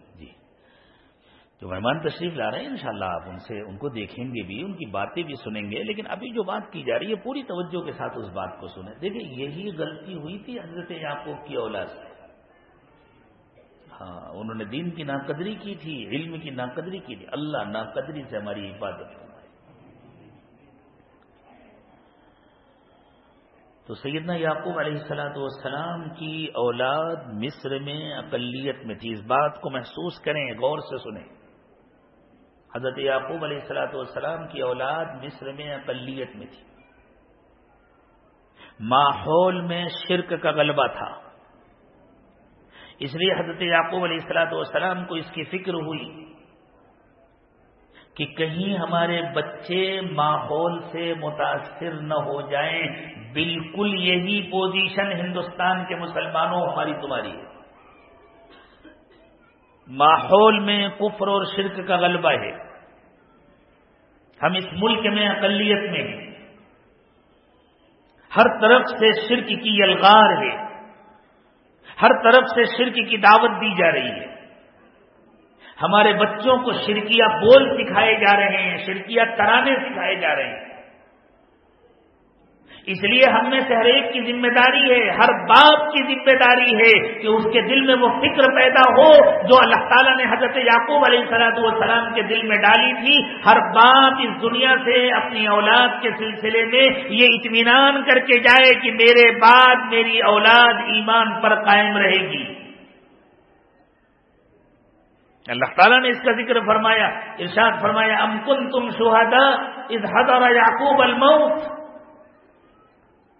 جو مہمان تشریف لا رہے ہیں انشاءاللہ آپ ان سے، ان کو دیکھیں گے بھی، ان کی باتیں بھی سنیں گے، لیکن ابھی جو بات کی جا رہی ہے، پوری توجہ کے ساتھ اس بات کو سنیں۔ دیکھیں، یہی غلطی ہوئی تھی حضرت یعقوب کی اولاد سے۔ ہاں انہوں نے دین کی ناقدری کی تھی، علم کی ناقدری کی تھی۔ اللہ ناقدری سے ہماری حفاظت تو سیدنا یعقوب علیہ السلاۃ والسلام کی اولاد مصر میں اقلیت میں تھی۔ اس بات کو محسوس کریں، غور سے سنیں۔ حضرت یعقوب علیہ السلاۃ والسلام کی اولاد مصر میں اقلیت میں تھی۔ ماحول میں شرک کا غلبہ تھا۔ اس لیے حضرت یعقوب علیہ السلاۃ والسلام کو اس کی فکر ہوئی کہ کہیں ہمارے بچے ماحول سے متاثر نہ ہو جائیں۔ بالکل یہی پوزیشن ہندوستان کے مسلمانوں ہماری تمہاری ہے۔ ماحول میں کفر اور شرک کا غلبہ ہے۔ ہم اس ملک میں، اقلیت میں ہیں۔ ہر طرف سے شرک کی الغار ہے۔ ہر طرف سے شرک کی دعوت دی جا رہی ہے۔ ہمارے بچوں کو شرکیہ بول سکھائے جا رہے ہیں، شرکیہ ترانے سکھائے جا رہے ہیں۔ اس لیے ہم میں سے ہر ایک کی ذمہ داری ہے، ہر باپ کی ذمہ داری ہے کہ اس کے دل میں وہ فکر پیدا ہو جو اللہ تعالیٰ نے حضرت یعقوب علیہ صلاحت والسلام کے دل میں ڈالی تھی۔ ہر باپ اس دنیا سے، اپنی اولاد کے سلسلے میں یہ اطمینان کر کے جائے کہ میرے بعد میری اولاد ایمان پر قائم رہے گی۔ اللہ تعالیٰ نے اس کا ذکر فرمایا، ارشاد فرمایا، ام کن تم شہادا اس حضر یعقوب الموت؟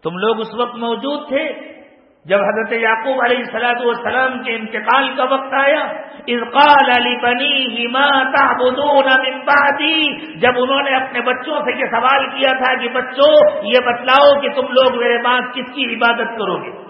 تم لوگ اس وقت موجود تھے جب حضرت یعقوب علیہ السلاۃ والسلام کے انتقال کا وقت آیا۔ ارقال علی بنی بعدی۔ جب انہوں نے اپنے بچوں سے یہ سوال کیا تھا کہ بچوں، یہ بتلاؤ کہ تم لوگ میرے بعد کس کی عبادت کرو گے؟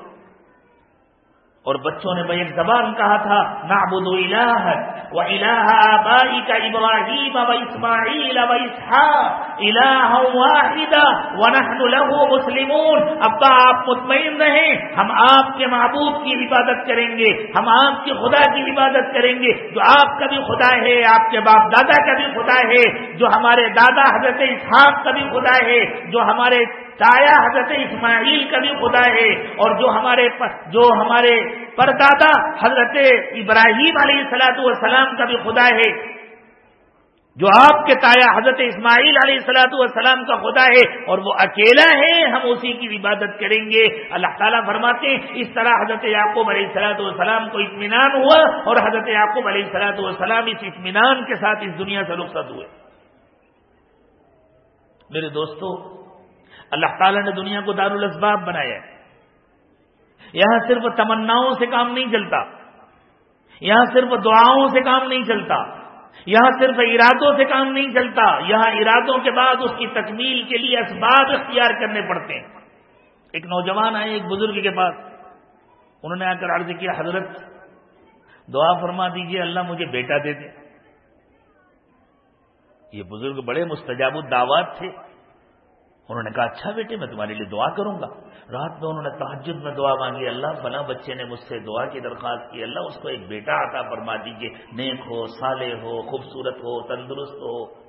اور بچوں نے ایک زبان کہا تھا نعبد الہ و الہ آبائک ابراہیم و اسماعیل و اسحاق الہ واحد ونحن له مسلمون۔ ابا، آپ مطمئن رہیں، ہم آپ کے معبود کی عبادت کریں گے، ہم آپ کے خدا کی عبادت کریں گے۔ جو آپ کا بھی خدا ہے، آپ کے باپ دادا کا بھی خدا ہے۔ جو ہمارے دادا حضرت اسحاق کا بھی خدا ہے۔ جو ہمارے تایا حضرت اسماعیل کا بھی خدا ہے اور جو ہمارے جو ہمارے پردادا حضرت ابراہیم علیہ السلاۃ والسلام کا بھی خدا ہے، جو آپ کے تایا حضرت اسماعیل علیہ السلاۃ والسلام کا خدا ہے، اور وہ اکیلا ہے، ہم اسی کی عبادت کریں گے۔ اللہ تعالیٰ فرماتے ہیں، اس طرح حضرت یعقوب علیہ السلاۃ والسلام کو اطمینان ہوا اور حضرت یعقوب علیہ السلاۃ والسلام اس اطمینان کے ساتھ اس دنیا سے رخصت ہوئے۔ میرے دوستوں اللہ تعالیٰ نے دنیا کو دار الاسباب بنایا یہاں صرف تمناؤں سے کام نہیں چلتا۔ یہاں صرف دعاؤں سے کام نہیں چلتا۔ یہاں صرف ارادوں سے کام نہیں چلتا۔ یہاں ارادوں کے بعد اس کی تکمیل کے لیے اسباب اختیار کرنے پڑتے ہیں۔ ایک نوجوان آئے ایک بزرگ کے پاس۔ انہوں نے آ کر عرض کیا، حضرت، دعا فرما دیجیے، اللہ مجھے بیٹا دے دے۔ یہ بزرگ بڑے مستجاب الدعوات تھے۔ انہوں نے کہا اچھا بیٹے، میں تمہارے لیے دعا کروں گا. رات میں انہوں نے تحجد میں دعا مانگی، اللہ، بنا بچے نے مجھ سے دعا کی درخواست کی، اللہ، اس کو ایک بیٹا عطا فرما دیجیے نیک ہو سالے ہو، خوبصورت ہو، تندرست ہو.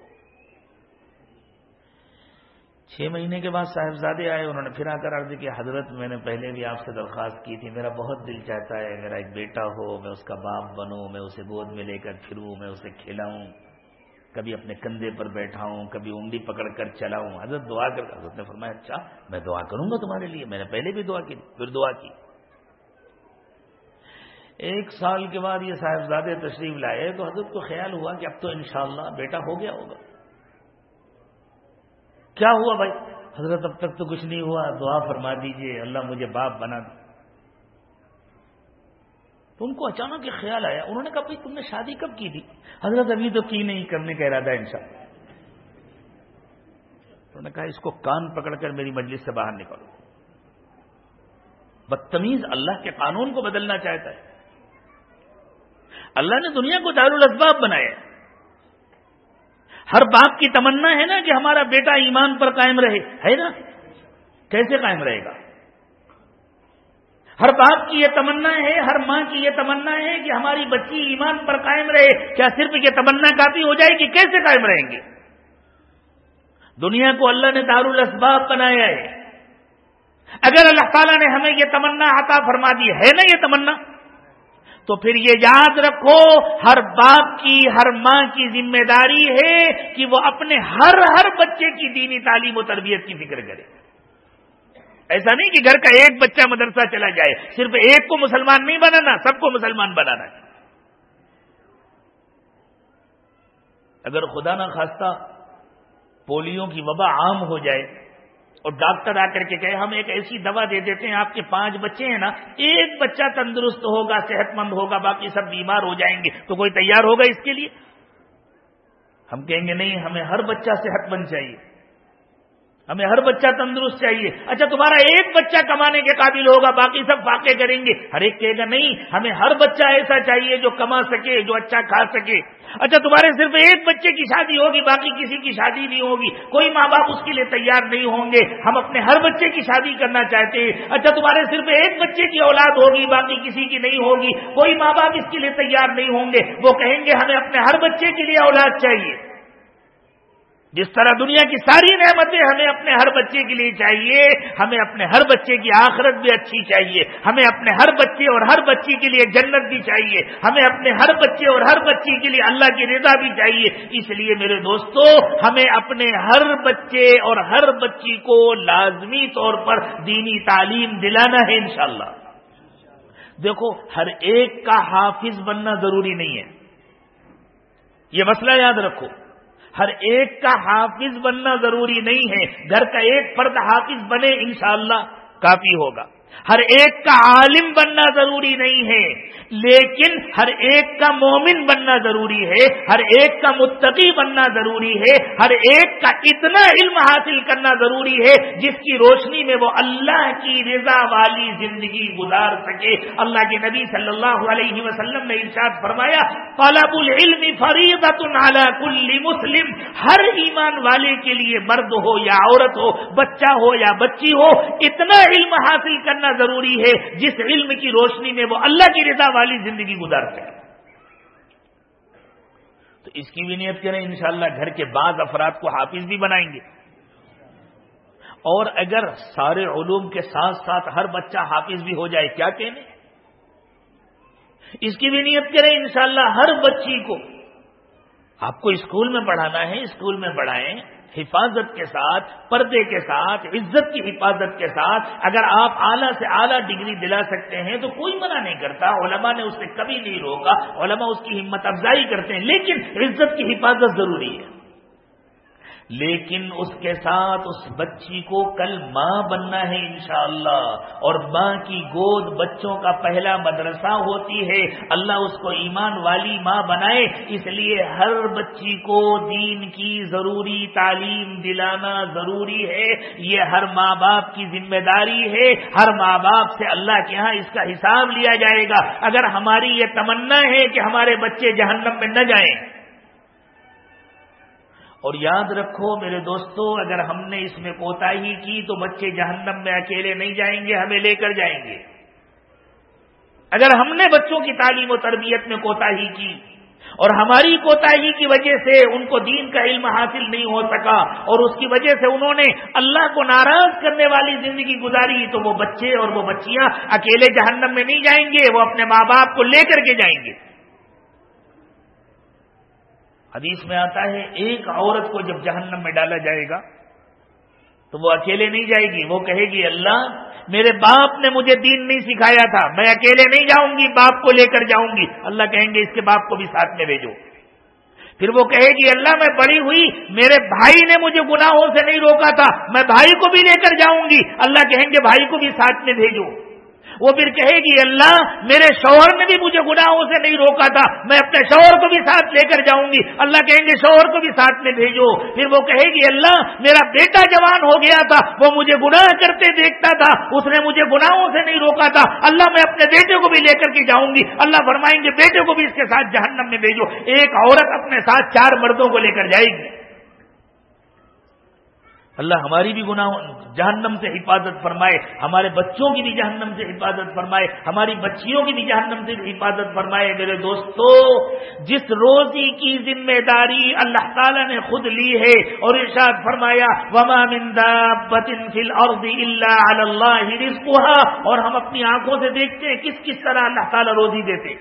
چھ مہینے کے بعد صاحبزادے آئے، انہوں نے پھر آ کر عرض کی حضرت، میں نے پہلے بھی آپ سے درخواست کی تھی، میرا بہت دل چاہتا ہے، میرا ایک بیٹا ہو، میں اس کا باپ بنوں، میں اسے گود میں لے کر پھروں، میں اسے کھلاؤں۔ کبھی اپنے کندھے پر بیٹھا ہوں کبھی انگلی پکڑ کر چلاؤں۔ حضرت دعا کر حضرت نے فرمایا اچھا میں دعا کروں گا تمہارے لیے۔ میں نے پہلے بھی دعا کی، پھر دعا کی۔ ایک سال کے بعد یہ صاحبزادے تشریف لائے تو حضرت کو خیال ہوا کہ اب تو انشاءاللہ بیٹا ہو گیا ہوگا۔ کیا ہوا بھائی؟ حضرت اب تک تو کچھ نہیں ہوا۔ دعا فرما دیجیے، اللہ مجھے باپ بنا دے۔ تو ان کو اچانک یہ خیال آیا، انہوں نے کہا، بھائی، تم نے شادی کب کی تھی؟ حضرت ابھی تو کی نہیں، کرنے کا ارادہ انسان۔ انہوں نے کہا، اس کو کان پکڑ کر میری مجلس سے باہر نکالو۔ بدتمیز اللہ کے قانون کو بدلنا چاہتا ہے۔ اللہ نے دنیا کو دارالاسباب بنایا ہر باپ کی تمنا ہے نا کہ ہمارا بیٹا ایمان پر قائم رہے۔ ہے نا؟ کیسے قائم رہے گا؟ ہر باپ کی یہ تمنا ہے، ہر ماں کی یہ تمنا ہے کہ ہماری بچی ایمان پر قائم رہے۔ کیا صرف یہ تمنا کافی ہو جائے گی کیسے قائم رہیں گے؟ دنیا کو اللہ نے دارالاسباب بنایا ہے۔ اگر اللہ تعالیٰ نے ہمیں یہ تمنا عطا فرما دی، ہے نا یہ تمنا؟ تو پھر یہ یاد رکھو، ہر باپ کی، ہر ماں کی ذمہ داری ہے کہ وہ اپنے ہر ہر بچے کی دینی تعلیم و تربیت کی فکر کرے۔ ایسا نہیں کہ گھر کا ایک بچہ مدرسہ چلا جائے، صرف ایک کو مسلمان نہیں بنانا، سب کو مسلمان بنانا ہے۔ اگر خدا نہ خواستہ پولیو کی وبا عام ہو جائے اور ڈاکٹر آ کر کے کہے، ہم ایک ایسی دوا دے دیتے ہیں، آپ کے پانچ بچے ہیں نا، ایک بچہ تندرست ہوگا صحت مند ہوگا، باقی سب بیمار ہو جائیں گے، تو کوئی تیار ہوگا اس کے لیے؟ ہم کہیں گے، نہیں، ہمیں ہر بچہ صحت مند چاہیے۔ ہمیں ہر بچہ تندرست چاہیے۔ اچھا تمہارا ایک بچہ کمانے کے قابل ہوگا، باقی سب فاقے کریں گے۔ ہر ایک کہے گا، نہیں، ہمیں ہر بچہ ایسا چاہیے جو کما سکے، جو اچھا کھا سکے۔ اچھا تمہارے صرف ایک بچے کی شادی ہوگی، باقی کسی کی شادی نہیں ہوگی۔ کوئی ماں باپ اس کے لیے تیار نہیں ہوں گے۔ ہم اپنے ہر بچے کی شادی کرنا چاہتے ہیں۔ اچھا تمہارے صرف ایک بچے کی اولاد ہوگی، باقی کسی کی نہیں ہوگی۔ کوئی ماں باپ اس کے لیے تیار نہیں ہوں گے۔ وہ کہیں گے، ہمیں اپنے ہر بچے کے لیے اولاد چاہیے۔ جس طرح دنیا کی ساری نعمتیں ہمیں اپنے ہر بچے کے لیے چاہیے، ہمیں اپنے ہر بچے کی آخرت بھی اچھی چاہیے، ہمیں اپنے ہر بچے اور ہر بچی کے لیے جنت بھی چاہیے، ہمیں اپنے ہر بچے اور ہر بچی کے لیے اللہ کی رضا بھی چاہیے۔ اس لیے میرے دوستو، ہمیں اپنے ہر بچے اور ہر بچی کو لازمی طور پر دینی تعلیم دلانا ہے انشاءاللہ۔ دیکھو، ہر ایک کا حافظ بننا ضروری نہیں ہے۔ یہ مسئلہ یاد رکھو۔ ہر ایک کا حافظ بننا ضروری نہیں ہے۔ گھر کا ایک فرد حافظ بنے انشاءاللہ کافی ہوگا۔ ہر ایک کا عالم بننا ضروری نہیں ہے، لیکن ہر ایک کا مومن بننا ضروری ہے، ہر ایک کا متقی بننا ضروری ہے، ہر ایک کا اتنا علم حاصل کرنا ضروری ہے جس کی روشنی میں وہ اللہ کی رضا والی زندگی گزار سکے۔ اللہ کے نبی صلی اللہ علیہ وسلم نے ارشاد فرمایا، طلب العلم فریضت على کل مسلم۔ ہر ایمان والے کے لیے مرد ہو یا عورت ہو، بچہ ہو یا بچی ہو، اتنا علم حاصل کرنا ضروری ہے جس علم کی روشنی میں وہ اللہ کی رضا والی زندگی گزار سکے تو اس کی بھی نیت کریں، انشاءاللہ گھر کے بعض افراد کو حافظ بھی بنائیں گے۔ اور اگر سارے علوم کے ساتھ ساتھ ہر بچہ حافظ بھی ہو جائے، کیا کہنے؟ اس کی بھی نیت کریں، انشاءاللہ ہر بچی کو۔ آپ کو اسکول میں پڑھانا ہے، اسکول میں پڑھائیں۔ حفاظت کے ساتھ، پردے کے ساتھ، عزت کی حفاظت کے ساتھ، اگر آپ اعلیٰ سے اعلیٰ ڈگری دلا سکتے ہیں تو کوئی منع نہیں کرتا۔ علماء نے اس سے کبھی نہیں روکا، علماء اس کی ہمت افزائی کرتے ہیں، لیکن عزت کی حفاظت ضروری ہے۔ لیکن اس کے ساتھ اس بچی کو کل ماں بننا ہے انشاءاللہ، اور ماں کی گود بچوں کا پہلا مدرسہ ہوتی ہے۔ اللہ اس کو ایمان والی ماں بنائے، اس لیے ہر بچی کو دین کی ضروری تعلیم دلانا ضروری ہے۔ یہ ہر ماں باپ کی ذمہ داری ہے۔ ہر ماں باپ سے اللہ کے ہاں اس کا حساب لیا جائے گا۔ اگر ہماری یہ تمنا ہے کہ ہمارے بچے جہنم میں نہ جائیں۔ اور یاد رکھو میرے دوستو، اگر ہم نے اس میں کوتا ہی کی تو بچے جہنم میں اکیلے نہیں جائیں گے، ہمیں لے کر جائیں گے۔ اگر ہم نے بچوں کی تعلیم و تربیت میں کوتا ہی کی اور ہماری کوتاہی کی وجہ سے ان کو دین کا علم حاصل نہیں ہو سکا اور اس کی وجہ سے انہوں نے اللہ کو ناراض کرنے والی زندگی گزاری تو وہ بچے اور وہ بچیاں اکیلے جہنم میں نہیں جائیں گے، وہ اپنے ماں باپ کو لے کر کے جائیں گے۔ حدیث میں آتا ہے، ایک عورت کو جب جہنم میں ڈالا جائے گا، تو وہ اکیلے نہیں جائے گی۔ وہ کہے گی، اللہ، میرے باپ نے مجھے دین نہیں سکھایا تھا، میں اکیلے نہیں جاؤں گی، باپ کو لے کر جاؤں گی۔ اللہ کہیں گے، اس کے باپ کو بھی ساتھ میں بھیجو۔ پھر وہ کہے گی، اللہ، میں بڑی ہوئی، میرے بھائی نے مجھے گناہوں سے نہیں روکا تھا، میں بھائی کو بھی لے کر جاؤں گی۔ اللہ کہیں گے، بھائی کو بھی ساتھ میں بھیجو۔ وہ پھر کہے گی، اللہ، میرے شوہر نے بھی مجھے گناہوں سے نہیں روکا تھا. میں اپنے شوہر کو بھی ساتھ لے کر جاؤں گی. اللہ کہیں گے، شوہر کو بھی ساتھ میں بھیجو. پھر وہ کہے گی، اللہ، میرا بیٹا جوان ہو گیا تھا. وہ مجھے گناہ کرتے دیکھتا تھا. اس نے مجھے گناہوں سے نہیں روکا تھا. اللہ، میں اپنے بیٹے کو بھی لے کر کے جاؤں گی. اللہ فرمائیں گے، بیٹے کو بھی اس کے ساتھ جہنم میں بھیجو. ایک عورت اپنے ساتھ چار مردوں کو لے کر جائے گی. اللہ ہماری بھی گناہ جہنم سے حفاظت فرمائے، ہمارے بچوں کی بھی جہنم سے حفاظت فرمائے، ہماری بچیوں کی بھی جہنم سے حفاظت فرمائے، میرے دوستو، جس روزی کی ذمہ داری اللہ تعالیٰ نے خود لی ہے اور ارشاد فرمایا، وما اور ہم اپنی آنکھوں سے دیکھتے ہیں، کس کس طرح اللہ تعالیٰ روزی دیتے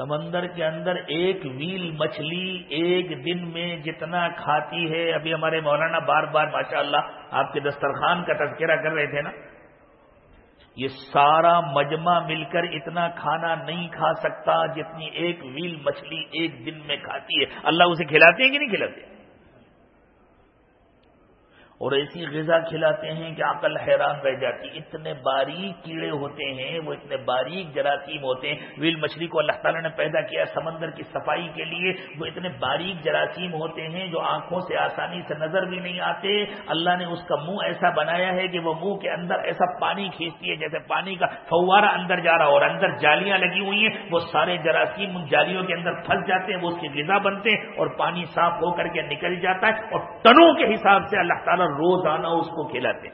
سمندر کے اندر ایک ویل مچھلی ایک دن میں جتنا کھاتی ہے، ابھی ہمارے مولانا بار بار ماشاء اللہ آپ کے دسترخوان کا تذکرہ کر رہے تھے نا؟ یہ سارا مجمع مل کر اتنا کھانا نہیں کھا سکتا جتنی ایک ویل مچھلی ایک دن میں کھاتی ہے۔ اللہ اسے کھلاتے ہیں کہ نہیں کھلاتے؟ اور ایسی غذا کھلاتے ہیں کہ عقل حیران رہ جاتی اتنے باریک کیڑے ہوتے ہیں، وہ اتنے باریک جراثیم ہوتے ہیں۔ ویل مچھلی کو اللہ تعالیٰ نے پیدا کیا سمندر کی صفائی کے لیے، وہ اتنے باریک جراثیم ہوتے ہیں جو آنکھوں سے آسانی سے نظر بھی نہیں آتے۔ اللہ نے اس کا منہ ایسا بنایا ہے کہ وہ منہ کے اندر ایسا پانی کھینچتی ہے جیسے پانی کا فوارہ اندر جا رہا اور اندر جالیاں لگی ہوئی ہیں۔ وہ سارے جراثیم ان جالیوں کے اندر پھنس جاتے ہیں، وہ اس کی غذا بنتے ہیں اور پانی صاف ہو کر کے نکل جاتا ہے اور ٹنوں کے حساب سے اللہ تعالیٰ روزانہ اس کو کھلاتے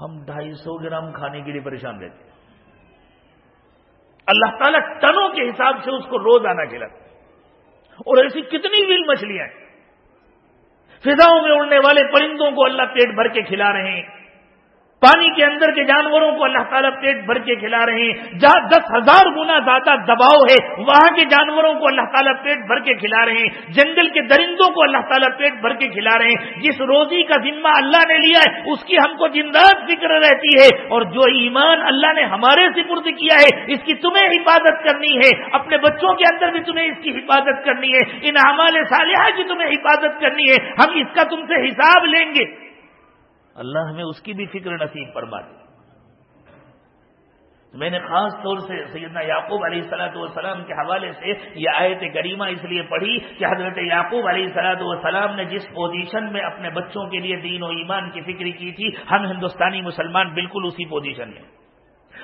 ہم ڈھائی سو گرام کھانے کے لیے پریشان رہتے اللہ تعالیٰ ٹنوں کے حساب سے اس کو روزانہ کھلاتے اور ایسی کتنی ویل مچھلیاں ہیں۔ فضاؤں میں اڑنے والے پرندوں کو اللہ پیٹ بھر کے کھلا رہے ہیں۔ پانی کے اندر کے جانوروں کو اللہ تعالیٰ پیٹ بھر کے کھلا رہے ہیں۔ جہاں دس ہزار گنا زیادہ دباؤ ہے، وہاں کے جانوروں کو اللہ تعالیٰ پیٹ بھر کے کھلا رہے ہیں۔ جنگل کے درندوں کو اللہ تعالیٰ پیٹ بھر کے کھلا رہے ہیں۔ جس روزی کا ذمہ اللہ نے لیا ہے، اس کی ہم کو جندات فکر رہتی ہے۔ اور جو ایمان اللہ نے ہمارے سپرد کیا ہے، اس کی تمہیں حفاظت کرنی ہے۔ اپنے بچوں کے اندر بھی تمہیں اس کی حفاظت کرنی ہے۔ ان اعمال صالحہ کی تمہیں حفاظت کرنی ہے۔ ہم اس کا تم سے حساب لیں گے۔ اللہ ہمیں اس کی بھی فکر نصیب فرما دی میں نے خاص طور سے سیدنا یعقوب علیہ السلاۃ والسلام کے حوالے سے یہ آیت گریمہ اس لیے پڑھی کہ حضرت یعقوب علیہ السلاۃ والسلام نے جس پوزیشن میں اپنے بچوں کے لیے دین و ایمان کی فکر کی تھی، ہم ہندوستانی مسلمان بالکل اسی پوزیشن میں۔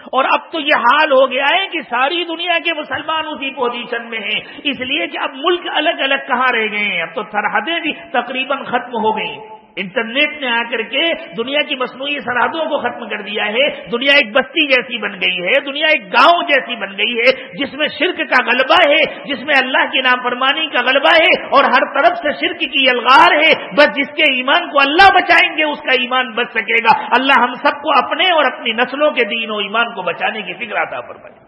اور اب تو یہ حال ہو گیا ہے کہ ساری دنیا کے مسلمان اسی پوزیشن میں ہیں۔ اس لیے کہ اب ملک الگ الگ کہاں رہ گئے ہیں؟ اب تو سرحدیں بھی تقریباً ختم ہو گئی انٹرنیٹ نے آ کر کے دنیا کی مصنوعی سرحدوں کو ختم کر دیا ہے۔ دنیا ایک بستی جیسی بن گئی ہے۔ دنیا ایک گاؤں جیسی بن گئی ہے۔ جس میں شرک کا غلبہ ہے، جس میں اللہ کی نافرمانی کا غلبہ ہے اور ہر طرف سے شرک کی الغار ہے۔ بس جس کے ایمان کو اللہ بچائیں گے، اس کا ایمان بچ سکے گا۔ اللہ ہم سب کو اپنے اور اپنی نسلوں کے دین و ایمان کو بچانے کی فکر آتا پر بنے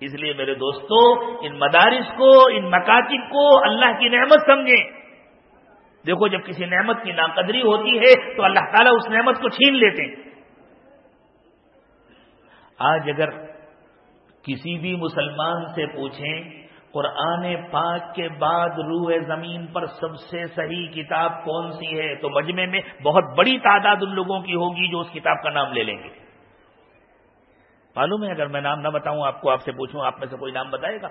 اس لیے میرے دوستوں ان مدارس کو، ان مکاتب کو اللہ کی نعمت سمجھیں۔ دیکھو جب کسی نعمت کی ناقدری ہوتی ہے تو اللہ تعالیٰ اس نعمت کو چھین لیتے ہیں۔ آج اگر کسی بھی مسلمان سے پوچھیں، قرآن پاک کے بعد روح زمین پر سب سے صحیح کتاب کون سی ہے؟ تو مجمع میں بہت بڑی تعداد ان لوگوں کی ہوگی جو اس کتاب کا نام لے لیں گے۔ معلوم ہے، اگر میں نام نہ بتاؤں، آپ کو آپ سے پوچھوں، آپ میں سے کوئی نام بتائے گا۔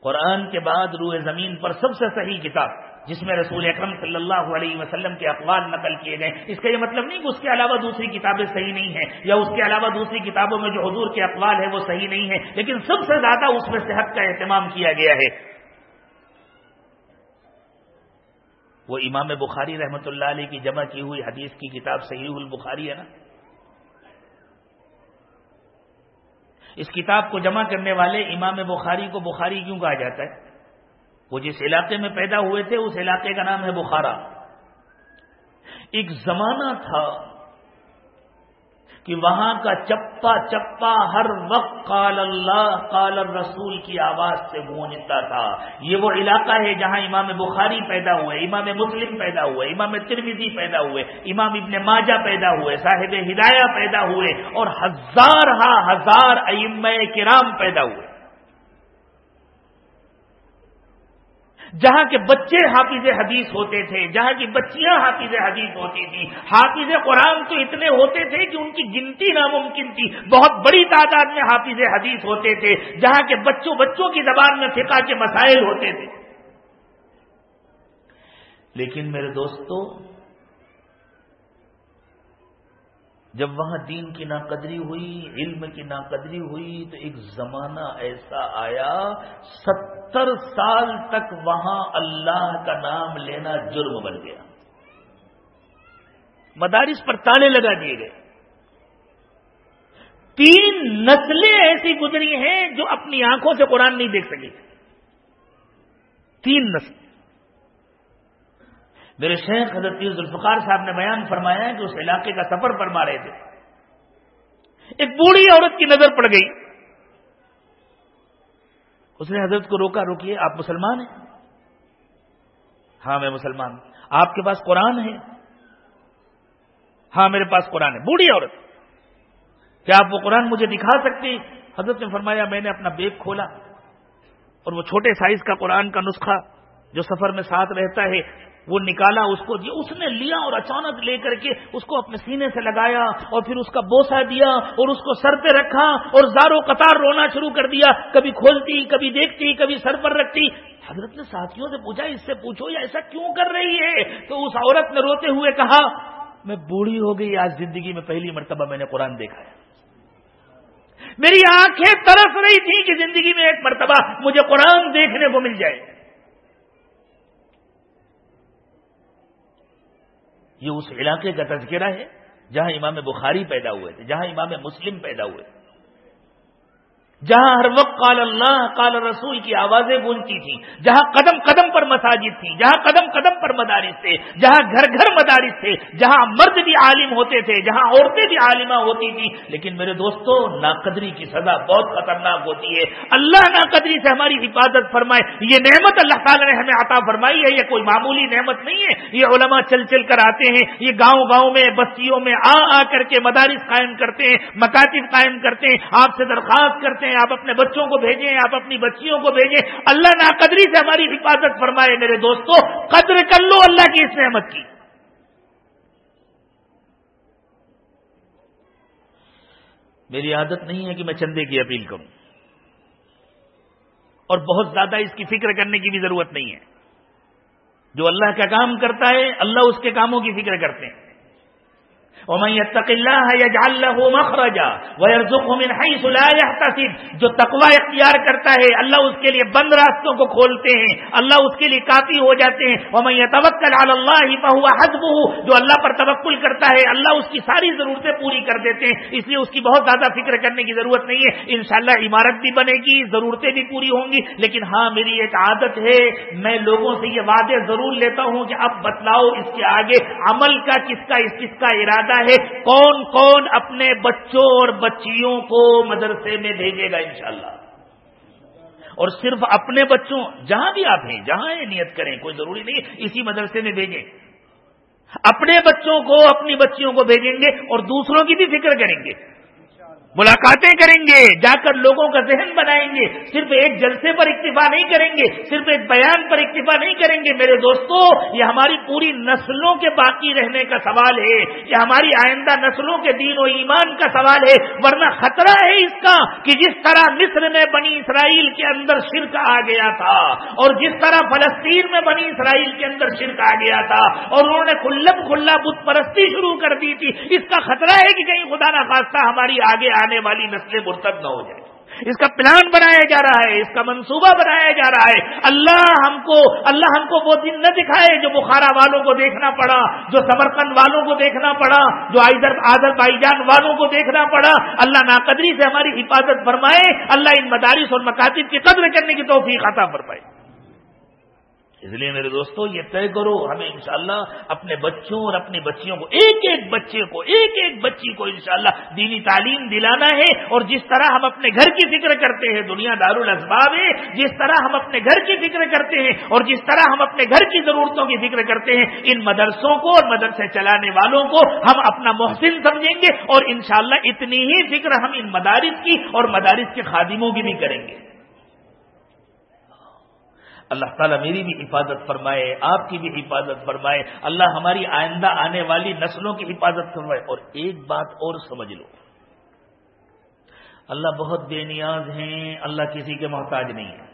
قرآن کے بعد روح زمین پر سب سے صحیح کتاب۔ جس میں رسول اکرم صلی اللہ علیہ وسلم کے اقوال نقل کیے گئے۔ اس کا یہ مطلب نہیں کہ اس کے علاوہ دوسری کتابیں صحیح نہیں ہیں، یا اس کے علاوہ دوسری کتابوں میں جو حضور کے اقوال ہے وہ صحیح نہیں ہے لیکن سب سے زیادہ اس میں صحت کا اہتمام کیا گیا ہے۔ وہ امام بخاری رحمۃ اللہ علیہ کی جمع کی ہوئی حدیث کی کتاب صحیح البخاری ہے نا۔ اس کتاب کو جمع کرنے والے امام بخاری کو بخاری کیوں کہا جاتا ہے؟ وہ جس علاقے میں پیدا ہوئے تھے، اس علاقے کا نام ہے بخارا۔ ایک زمانہ تھا کہ وہاں کا چپا چپا ہر وقت قال اللہ، قال الرسول کی آواز سے گونجتا تھا۔ یہ وہ علاقہ ہے جہاں امام بخاری پیدا ہوئے، امام مسلم پیدا ہوئے، امام ترمیزی پیدا ہوئے، امام ابن ماجہ پیدا ہوئے، صاحب ہدایہ پیدا ہوئے اور ہزار ہاں ہزار ام کرام پیدا ہوئے۔ جہاں کے بچے حافظ حدیث ہوتے تھے، جہاں کی بچیاں حافظ حدیث ہوتی تھیں۔ حافظ قرآن تو اتنے ہوتے تھے کہ ان کی گنتی ناممکن تھی۔ بہت بڑی تعداد میں حافظ حدیث ہوتے تھے، جہاں کے بچوں بچوں کی زبان میں فقہ کے مسائل ہوتے تھے۔ لیکن میرے دوستوں جب وہاں دین کی ناقدری ہوئی، علم کی ناقدری ہوئی، تو ایک زمانہ ایسا آیا، ستر سال تک وہاں اللہ کا نام لینا جرم بن گیا۔ مدارس پر تانے لگا دیے گئے۔ تین نسلیں ایسی گزری ہیں جو اپنی آنکھوں سے قرآن نہیں دیکھ سکی تین نسل۔ میرے شیخ حضرت ذوالفقار صاحب نے بیان فرمایا ہے کہ اس علاقے کا سفر فرما رہے تھے۔ ایک بوڑھی عورت کی نظر پڑ گئی۔ اس نے حضرت کو روکا، روکیے، آپ مسلمان ہیں؟ ہاں میں مسلمان آپ کے پاس قرآن ہے؟ ہاں میرے پاس قرآن ہے۔ بوڑھی عورت۔ کیا آپ وہ قرآن مجھے دکھا سکتے حضرت نے فرمایا، میں نے اپنا بیگ کھولا اور وہ چھوٹے سائز کا قرآن کا نسخہ جو سفر میں ساتھ رہتا ہے وہ نکالا اس کو دیا اس نے لیا اور اچانک لے کر کے اس کو اپنے سینے سے لگایا اور پھر اس کا بوسا دیا اور اس کو سر پہ رکھا اور زاروں قطار رونا شروع کر دیا۔ کبھی کھولتی، کبھی دیکھتی، کبھی سر پر رکھتی۔ حضرت نے ساتھیوں سے پوچھا، اس سے پوچھو، یہ ایسا کیوں کر رہی ہے؟ تو اس عورت نے روتے ہوئے کہا، میں بوڑھی ہو گئی، آج زندگی میں پہلی مرتبہ میں نے قرآن دیکھا ہے۔ میری آنکھیں ترس رہی تھی کہ زندگی میں ایک مرتبہ مجھے قرآن دیکھنے کو مل جائے۔ یہ اس علاقے کا تذکرہ ہے جہاں امام بخاری پیدا ہوئے تھے، جہاں امام مسلم پیدا ہوئے تھے۔ جہاں ہر وقت قال اللہ، قال رسول کی آوازیں گونجتی تھیں، جہاں قدم قدم پر مساجد تھی جہاں قدم قدم پر مدارس تھے، جہاں گھر گھر مدارس تھے، جہاں مرد بھی عالم ہوتے تھے، جہاں عورتیں بھی عالمہ ہوتی تھیں، لیکن میرے دوستوں ناقدری کی سزا بہت خطرناک ہوتی ہے۔ اللہ ناقدری سے ہماری حفاظت فرمائے، یہ نعمت اللہ تعالی نے ہمیں عطا فرمائی ہے، یہ کوئی معمولی نعمت نہیں ہے۔ یہ علماء چل چل کر آتے ہیں، یہ گاؤں گاؤں میں، بستیوں میں آ آ کر کے مدارس قائم کرتے ہیں، مکاتب قائم کرتے ہیں، آپ سے درخواست کرتے ہیں ہیں، آپ اپنے بچوں کو بھیجیں، آپ اپنی بچیوں کو بھیجیں۔ اللہ نا قدری سے ہماری حفاظت فرمائے میرے دوستو، قدر کر لو اللہ کی اس نعمت کی۔ میری عادت نہیں ہے کہ میں چندے کی اپیل کروں۔ اور بہت زیادہ اس کی فکر کرنے کی بھی ضرورت نہیں ہے۔ جو اللہ کا کام کرتا ہے، اللہ اس کے کاموں کی فکر کرتے ہیں۔ ومن يتق الله يجعل له مخرجا ويرزقه من حيث لا يحتسب. جو تقوی اختیار کرتا ہے، اللہ اس کے لیے بند راستوں کو کھولتے ہیں، اللہ اس کے لیے کافی ہو جاتے ہیں. ومن يتوکل على الله فهو حسبه. جو اللہ پر توکل کرتا ہے، اللہ اس کی ساری ضرورتیں پوری کر دیتے ہیں. اس لیے اس کی بہت زیادہ فکر کرنے کی ضرورت نہیں ہے. انشاءاللہ عمارت بھی بنے گی، ضرورتیں بھی پوری ہوں گی. لیکن ہاں میری ایک عادت ہے، میں لوگوں سے یہ وعدے ضرور لیتا ہوں کہ اب بتلاؤ اس کے آگے عمل کا، کس کا، اس کس کا ارادہ ہے کون کون اپنے بچوں اور بچیوں کو مدرسے میں بھیجے گا انشاءاللہ۔ اور صرف اپنے بچوں، جہاں بھی آپ ہیں، جہاں یہ نیت کریں، کوئی ضروری نہیں، اسی مدرسے میں بھیجیں۔ اپنے بچوں کو، اپنی بچیوں کو بھیجیں گے اور دوسروں کی بھی فکر کریں گے۔ ملاقاتیں کریں گے، جا کر لوگوں کا ذہن بنائیں گے۔ صرف ایک جلسے پر اکتفا نہیں کریں گے، صرف ایک بیان پر اکتفا نہیں کریں گے۔ میرے دوستوں یہ ہماری پوری نسلوں کے باقی رہنے کا سوال ہے۔ یہ ہماری آئندہ نسلوں کے دین و ایمان کا سوال ہے۔ ورنہ خطرہ ہے اس کا کہ جس طرح مصر میں بنی اسرائیل کے اندر شرک آ گیا تھا اور جس طرح فلسطین میں بنی اسرائیل کے اندر شرک آ گیا تھا اور انہوں نے کلب کھلا بت پرستی شروع کر دی تھی۔ اس کا خطرہ ہے کہ کہیں خدا نہ خواستہ ہماری آگے آ آنے والی نسلیں مرتب نہ ہو جائے اس کا پلان بنایا جا رہا ہے، اس کا منصوبہ بنایا جا رہا ہے۔ اللہ ہم کو، اللہ ہم کو وہ دن نہ دکھائے جو بخارا والوں کو دیکھنا پڑا، جو سمرکند والوں کو دیکھنا پڑا، جو آئدر آدر بائی جان والوں کو دیکھنا پڑا۔ اللہ ناقدری سے ہماری حفاظت فرمائے، اللہ ان مدارس اور مکاتب کی قدر کرنے کی توفیق عطا فرمائے۔ اس لیے میرے دوستو، یہ طے کرو، ہمیں انشاءاللہ اپنے بچوں اور اپنی بچیوں کو، ایک ایک بچے کو، ایک ایک بچی کو انشاءاللہ دینی تعلیم دلانا ہے۔ اور جس طرح ہم اپنے گھر کی فکر کرتے ہیں، دنیا دار الاسباب ہے، جس طرح ہم اپنے گھر کی فکر کرتے ہیں اور جس طرح ہم اپنے گھر کی ضرورتوں کی فکر کرتے ہیں، ان مدرسوں کو اور مدرسے چلانے والوں کو ہم اپنا محسن سمجھیں گے اور انشاءاللہ اتنی ہی فکر ہم ان مدارس کی اور مدارس کے خادموں کی بھی کریں گے۔ اللہ تعالیٰ میری بھی حفاظت فرمائے، آپ کی بھی حفاظت فرمائے، اللہ ہماری آئندہ آنے والی نسلوں کی حفاظت فرمائے۔ اور ایک بات اور سمجھ لو۔ اللہ بہت بے نیاز ہیں، اللہ کسی کے محتاج نہیں ہے۔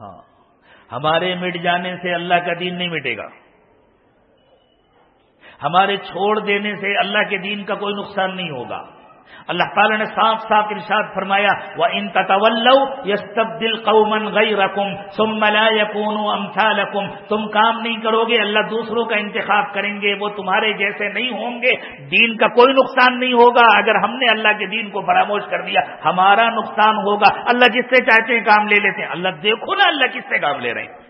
ہاں۔ ہمارے مٹ جانے سے اللہ کا دین نہیں مٹے گا۔ ہمارے چھوڑ دینے سے اللہ کے دین کا کوئی نقصان نہیں ہوگا۔ اللہ تعالیٰ نے صاف صاف ارشاد فرمایا وہ ان تطول یس تبدیل قومن گئی رقم سم ملا یقون امسالکم تم کام نہیں کرو گے، اللہ دوسروں کا انتخاب کریں گے، وہ تمہارے جیسے نہیں ہوں گے۔ دین کا کوئی نقصان نہیں ہوگا، اگر ہم نے اللہ کے دین کو فراموش کر دیا، ہمارا نقصان ہوگا۔ اللہ جس سے چاہتے ہیں کام لے لیتے ہیں، اللہ دیکھو نا اللہ کس سے کام لے رہے ہیں۔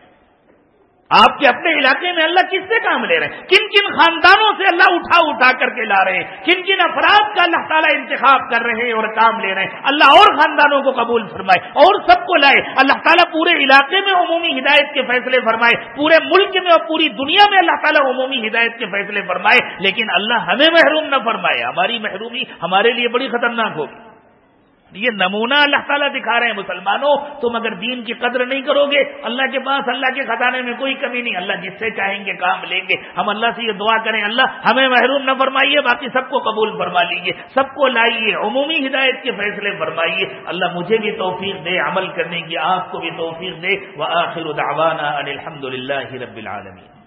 آپ کے اپنے علاقے میں اللہ کس سے کام لے رہے ہیں؟ کن کن خاندانوں سے اللہ اٹھا اٹھا کر کے لا رہے ہیں؟ کن کن افراد کا اللہ تعالیٰ انتخاب کر رہے ہیں اور کام لے رہے ہیں؟ اللہ اور خاندانوں کو قبول فرمائے اور سب کو لائے۔ اللہ تعالیٰ پورے علاقے میں عمومی ہدایت کے فیصلے فرمائے۔ پورے ملک میں اور پوری دنیا میں اللہ تعالیٰ عمومی ہدایت کے فیصلے فرمائے۔ لیکن اللہ ہمیں محروم نہ فرمائے۔ ہماری محرومی ہمارے لیے بڑی خطرناک ہوگی۔ یہ نمونہ اللہ تعالیٰ دکھا رہے ہیں مسلمانوں، تم اگر دین کی قدر نہیں کرو گے، اللہ کے پاس، اللہ کے خزانے میں کوئی کمی نہیں، اللہ جس سے چاہیں گے کام لیں گے۔ ہم اللہ سے یہ دعا کریں، اللہ ہمیں محروم نہ فرمائیے، باقی سب کو قبول فرما لیجیے سب کو لائیے، عمومی ہدایت کے فیصلے فرمائیے۔ اللہ مجھے بھی توفیق دے عمل کرنے کی، آپ کو بھی توفیق دے۔ وہ آخر الحمد للہ رب العالمین۔